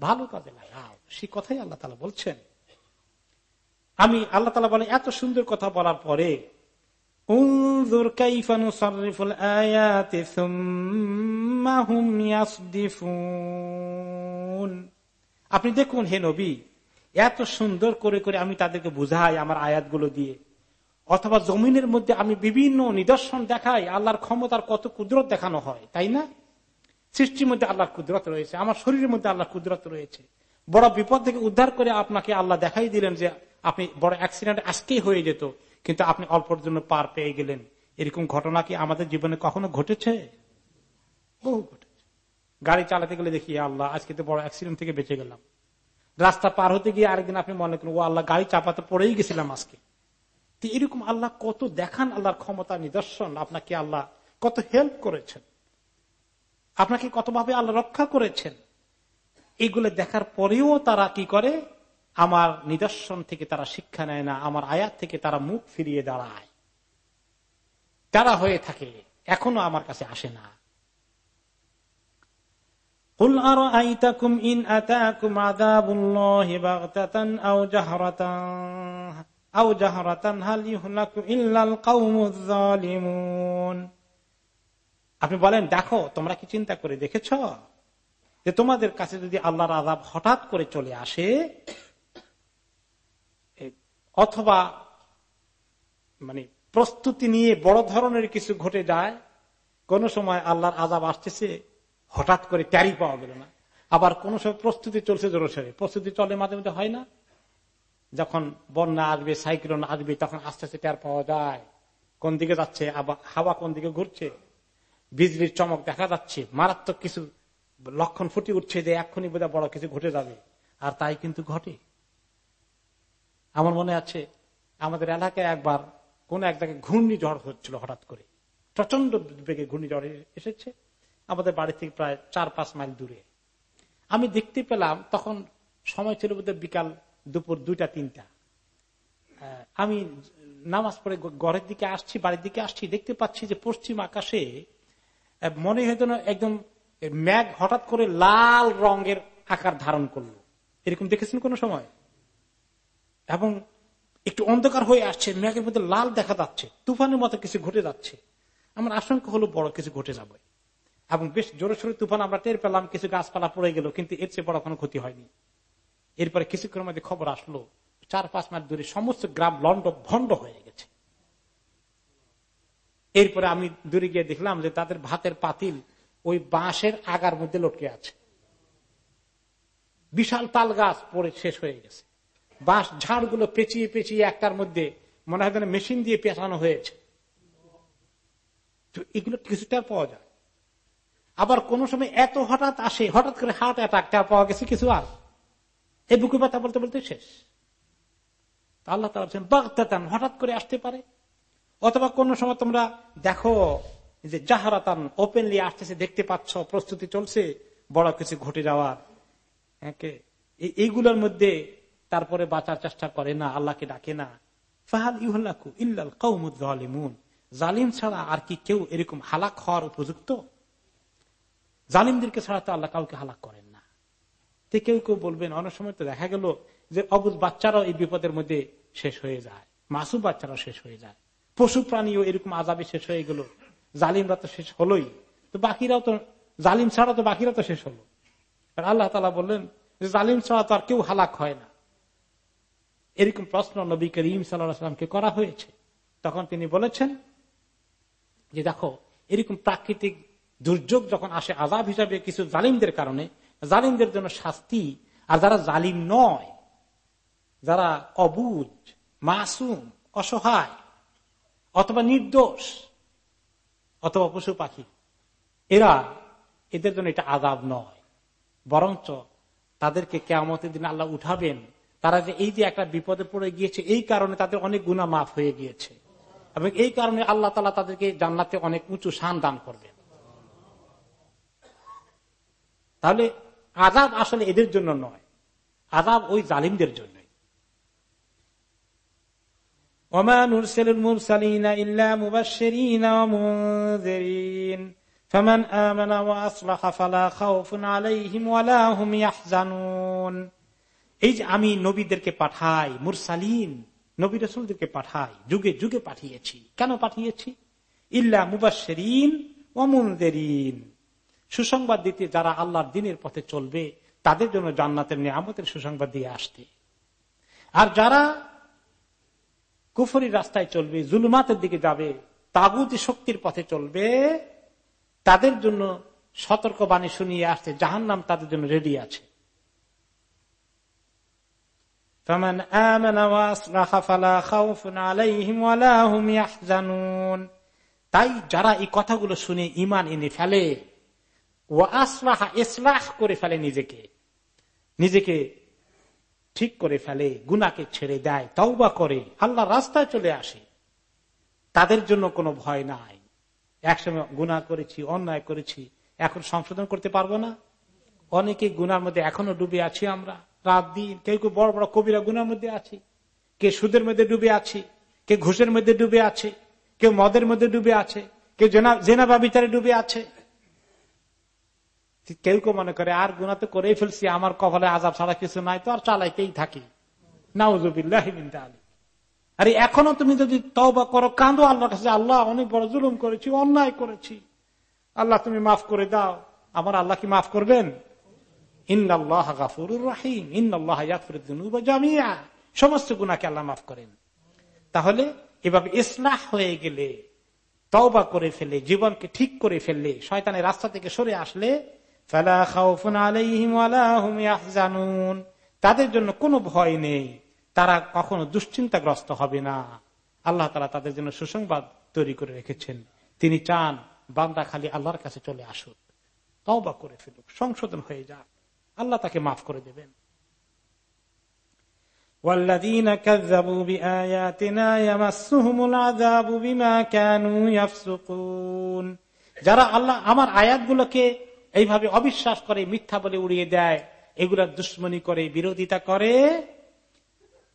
ভালো কাজে লাগাও। সে কথাই আল্লাহ তালা বলছেন। আমি আল্লাহ তালা বলে এত সুন্দর কথা বলার পরে আপনি দেখুন, হে নবী, এত সুন্দর করে করে আমি তাদেরকে বুঝাই আমার আয়াতগুলো দিয়ে। অথবা জমিনের মধ্যে আমি বিভিন্ন নিদর্শন দেখাই, আল্লাহর ক্ষমতার কত কুদরত দেখানো হয়, তাই না? সৃষ্টির মধ্যে আল্লাহর কুদরত রয়েছে, আমার শরীরের মধ্যে আল্লাহর কুদরত রয়েছে। বড় বিপদ থেকে উদ্ধার করে আপনাকে আল্লাহ দেখাই দিলেন যে আপনি বড় অ্যাক্সিডেন্ট আজকেই হয়ে যেত, কিন্তু আপনি অল্পর জন্য পার পেয়ে গেলেন। এরকম ঘটনা কি আমাদের জীবনে কখনো ঘটেছে? বহু ঘটেছে। গাড়ি চালাতে গেলে দেখি আল্লাহ, আজকে তো বড় অ্যাক্সিডেন্ট থেকে বেঁচে গেলাম। রাস্তা পার হতে গিয়ে আরেকদিন আপনি মনে করেন, ও আল্লাহ, গাড়ি চাপাতে পড়েই গেছিলাম আজকে। তো এরকম আল্লাহ কত দেখান, আল্লাহর ক্ষমতা, নিদর্শন, আপনাকে আল্লাহ কত হেল্প করেছেন। আপনাকে কতভাবে আল্লাহ রক্ষা করেছেন। এগুলো দেখার পরেও তারা কি করে? আমার নিদর্শন থেকে তারা শিক্ষা নেয় না, আমার আয়াত থেকে তারা মুখ ফিরিয়ে দাঁড়ায়। তারা হয়ে থাকে, এখনও আমার কাছে আসে না। ইন আতাকুম আযাবুল্লাহি বাগতাতান আও জাহরাতান আউ আপনি বলেন, দেখো, তোমরা কি চিন্তা করে দেখেছ যে তোমাদের কাছে যদি আল্লাহর আজাব হঠাৎ করে চলে আসে অথবা মানে প্রস্তুতি নিয়ে বড় ধরনের কিছু ঘটে যায়, কোন সময় আল্লাহর আজাব আসতেছে, হঠাৎ করে ট্যারি পাওয়া গেল না। আবার কোন সময় প্রস্তুতি চলছে জোরসরে। প্রস্তুতি চলে মাঝে মাঝে হয় না। যখন বন্যা আসবে, সাইক্লোন আসবে, তখন আস্তে আস্তে ট্যার পাওয়া যায়। কোন দিকে যাচ্ছে? হাওয়া কোন দিকে ঘুরছে? বিজলির চমক দেখা যাচ্ছে। মারাত্মক কিছু লক্ষণ ফুটে উঠছে যে এক্ষুনি বোধহয় বড় কিছু ঘটে যাবে। আর তাই কিন্তু ঘটে। আমার মনে আছে, আমাদের এলাকায় একবার কোন এক জায়গায় ঘূর্ণিঝড় হচ্ছিল হঠাৎ করে। প্রচণ্ড বেগে ঘূর্ণিঝড় এসেছে। আমাদের বাড়ি থেকে প্রায় চার পাঁচ মাইল দূরে। আমি দেখতে পেলাম, তখন সময় ছিল বোধহয় বিকাল দুপুর দুইটা, তিনটা। আমি নামাজ পড়ে ঘরের দিকে আসছি, বাড়ির দিকে আসছি, দেখতে পাচ্ছি যে পশ্চিম আকাশে মনে হয়তো না একদম ম্যাঘ হঠাৎ করে লাল রঙের আকার ধারণ করল। এরকম দেখেছেন কোন সময়? এবং একটু অন্ধকার হয়ে আসছে, মেঘের মধ্যে লাল দেখা যাচ্ছে, তুফানের মতো কিছু ঘটে যাচ্ছে। আমার আশঙ্কা হলো বড় কিছু ঘটে যাবে। এবং বেশ জোরে সোরে তুফান আমরা টের পেলাম, কিছু গাছপালা পড়ে গেল, কিন্তু এর চেয়ে বড় কোনো ক্ষতি হয়নি। এরপরে কিছুক্ষণের মধ্যে খবর আসলো চার পাঁচ মাস দূরে সমস্ত গ্রাম লন্ড ভন্ড হয়ে গেছে। এরপরে আমি দূরে গিয়ে দেখলাম যে তাদের ভাতের পাতিল ওই বাঁশের আগার মধ্যে লটকে আছে। বিশাল তাল গাছ পড়ে শেষ হয়ে গেছে। বাঁশ ঝাড়গুলো পেঁচিয়ে পেঁচিয়ে একটার মধ্যে মনে হয় মেশিন দিয়ে পেঁচানো হয়েছে। তো এগুলো কিছুটা পাওয়া যায়। আবার কোন সময় এত হঠাৎ আসে, হঠাৎ করে হার্ট অ্যাটাকটা পাওয়া গেছে কিছু আর। এই বুকে ব্যথা বলতে বলতে শেষ। আল্লাহ তালা হঠাৎ করে আসতে পারে। অথবা কোন সময় তোমরা দেখো যে জাহারাতান ওপেনলি আসতেছে, দেখতে পাচ্ছ, প্রস্তুতি চলছে, বড় কিছু ঘটে যাওয়ার। এইগুলোর মধ্যে তারপরে বাঁচার চেষ্টা করে না, আল্লাহকে ডাকে না। ফাহাল ইহল্লাকু ইল্লাল কৌমুদ্দিমুন জালিম ছাড়া আর কি কেউ এরকম হালাক হওয়ার উপযুক্ত? জালিমদেরকে ছাড়া তো আল্লাহ কাউকে হালাক করেন তে কেউ কেউ বলবেন, অনেক সময় তো দেখা গেল যে অবুজ বাচ্চারাও এই বিপদের মধ্যে শেষ হয়ে যায়, মাসুম বাচ্চারাও শেষ হয়ে যায়, পশু প্রাণীও এরকম আজাবে শেষ হয়ে গেল, জালিমরা তো শেষ হলোই, তো বাকিরাও তো, জালিম ছাড়া তো বাকিরা তো শেষ হলো। আল্লাহ তালা বললেন যে জালিম ছাড়া তো আর কেউ হালাক হয় না। এরকম প্রশ্ন নবী করিম সাল্লামকে করা হয়েছে। তখন তিনি বলেছেন যে দেখো, এরকম প্রাকৃতিক দুর্যোগ যখন আসে আজাব হিসাবে কিছু জালিমদের কারণে জালিমদের জন্য শাস্তি, আর যারা জালিম নয়, যারা অবুজ মাসুম, অসহায়, অথবা নির্দোষ, অথবা পশু পাখি, এরা এদের জন্য এটা আজাব নয়। বরঞ্চ তাদেরকে কেমতের দিন আল্লাহ উঠাবেন। তারা যে এই যে একটা বিপদে পড়ে গিয়েছে, এই কারণে তাদের অনেক গুণা মাফ হয়ে গিয়েছে। এবং এই কারণে আল্লাহ তালা তাদেরকে জান্নাতে অনেক উঁচু সান দান করবেন। তাহলে আজাব আসলে এদের জন্য নয় আজাব ওই জালিমদের জন্যই وما نرسل المرسلين إلا مبشرين ومنذرين فمن آمن وأصلح فلا خوف عليهم ولا هم يحزنون এই যে আমি নবীদেরকে পাঠাই মুরসালিন নবী রসুলদেরকে পাঠাই যুগে যুগে পাঠিয়েছি কেন পাঠিয়েছি ইল্লা মুবাসেরিন অমুনদেরিন সুসংবাদ দিতে যারা আল্লাহর দিনের পথে চলবে, তাদের জন্য জান্নাতের নিয়ামতের সুসংবাদ দিয়ে আসতে। আর যারা কুফরি রাস্তায় চলবে, জুলুমাতের দিকে যাবে, তাগুতি শক্তির পথে চলবে, তাদের জন্য সতর্ক বাণী শুনিয়ে আসতে জাহান নাম তাদের জন্য রেডি আছে। তাই যারা এই কথাগুলো শুনে ইমান এনে ফেলে ও আসলাহা, ইসলাহ করে ফেলে নিজেকে। নিজেকে ঠিক করে ফেলে গুনাকে ছেড়ে দেয়, তওবা করে আল্লাহ রাস্তায় চলে আসে। তাদের জন্য কোনো ভয় নাই। একসময় গুণা করেছি, অন্যায় করেছি, এখন সংশোধন করতে পারব না? অনেকে গুনার মধ্যে এখনও ডুবে আছি আমরা। রাত দিন কেউ কেউ বড় বড় কবিরা গুনার মধ্যে আছি। কে সুদের মধ্যে ডুবে আছি কে ঘুষের মধ্যে ডুবে আছে, কেউ মদের মধ্যে ডুবে আছে, কেউ জেনা জেনাবা বিচারে ডুবে আছে। কেউ কেউ মনে করে, আর গুণা তো করেই ফেলছি, আমার কপালে আজাব ছাড়া কিছু নাই, তো আর চালাইতেই থাকি। আরে, এখনও তুমি যদি তওবা করো, কাঁদো আল্লাহ কাছে, আল্লাহ, অনেক বড় জুলুম করেছি, অন্যায় করেছি। আল্লাহ, তুমি মাফ করে দাও। আমার আল্লাহ কি মাফ করবেন? সমস্ত গুণাকে আল্লাহ মাফ করেন। তাহলে, এভাবে ইসলাহ হয়ে গেলে, তওবা করে ফেলে, জীবনকে ঠিক করে ফেললে, শয়তানের রাস্তা থেকে সরে আসলে তাদের জন্য কোনো ভয় নেই। তারা কখনো দুশ্চিন্তাগ্রস্ত হবে না। আল্লাহ তালা তাদের জন্য সুসংবাদ তৈরি করে রেখেছেন। তিনি চান বান্দা খালি আল্লাহর কাছে চলে আসুক। তওবা করে ফেলুক, সংশোধন হয়ে যাক। আল্লাহ তাকে মাফ করে দেবেন। যারা আল্লাহ, আমার আয়াতগুলোকে এইভাবে অবিশ্বাস করে, মিথ্যা বলে উড়িয়ে দেয় এগুলার দুশ্মনী করে, বিরোধিতা করে,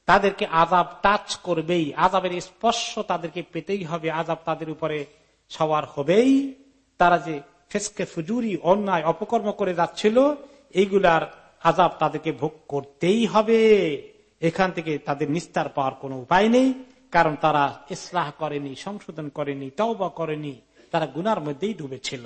তাদেরকে আজাব টাচ করবেই আজাবের স্পর্শ তাদেরকে পেতেই হবে আজাব তাদের উপরে সবার হবেই। তারা যে ফেসকে, ফুজুরি, অন্যায়, অপকর্ম করে যাচ্ছিল, এইগুলার আজাব তাদেরকে ভোগ করতেই হবে। এখান থেকে তাদের নিস্তার পাওয়ার কোনো উপায় নেই, কারণ তারা ইসলাহ করেনি, সংশোধন করেনি, তওবা করেনি, তারা গুনার মধ্যেই ডুবেছিল।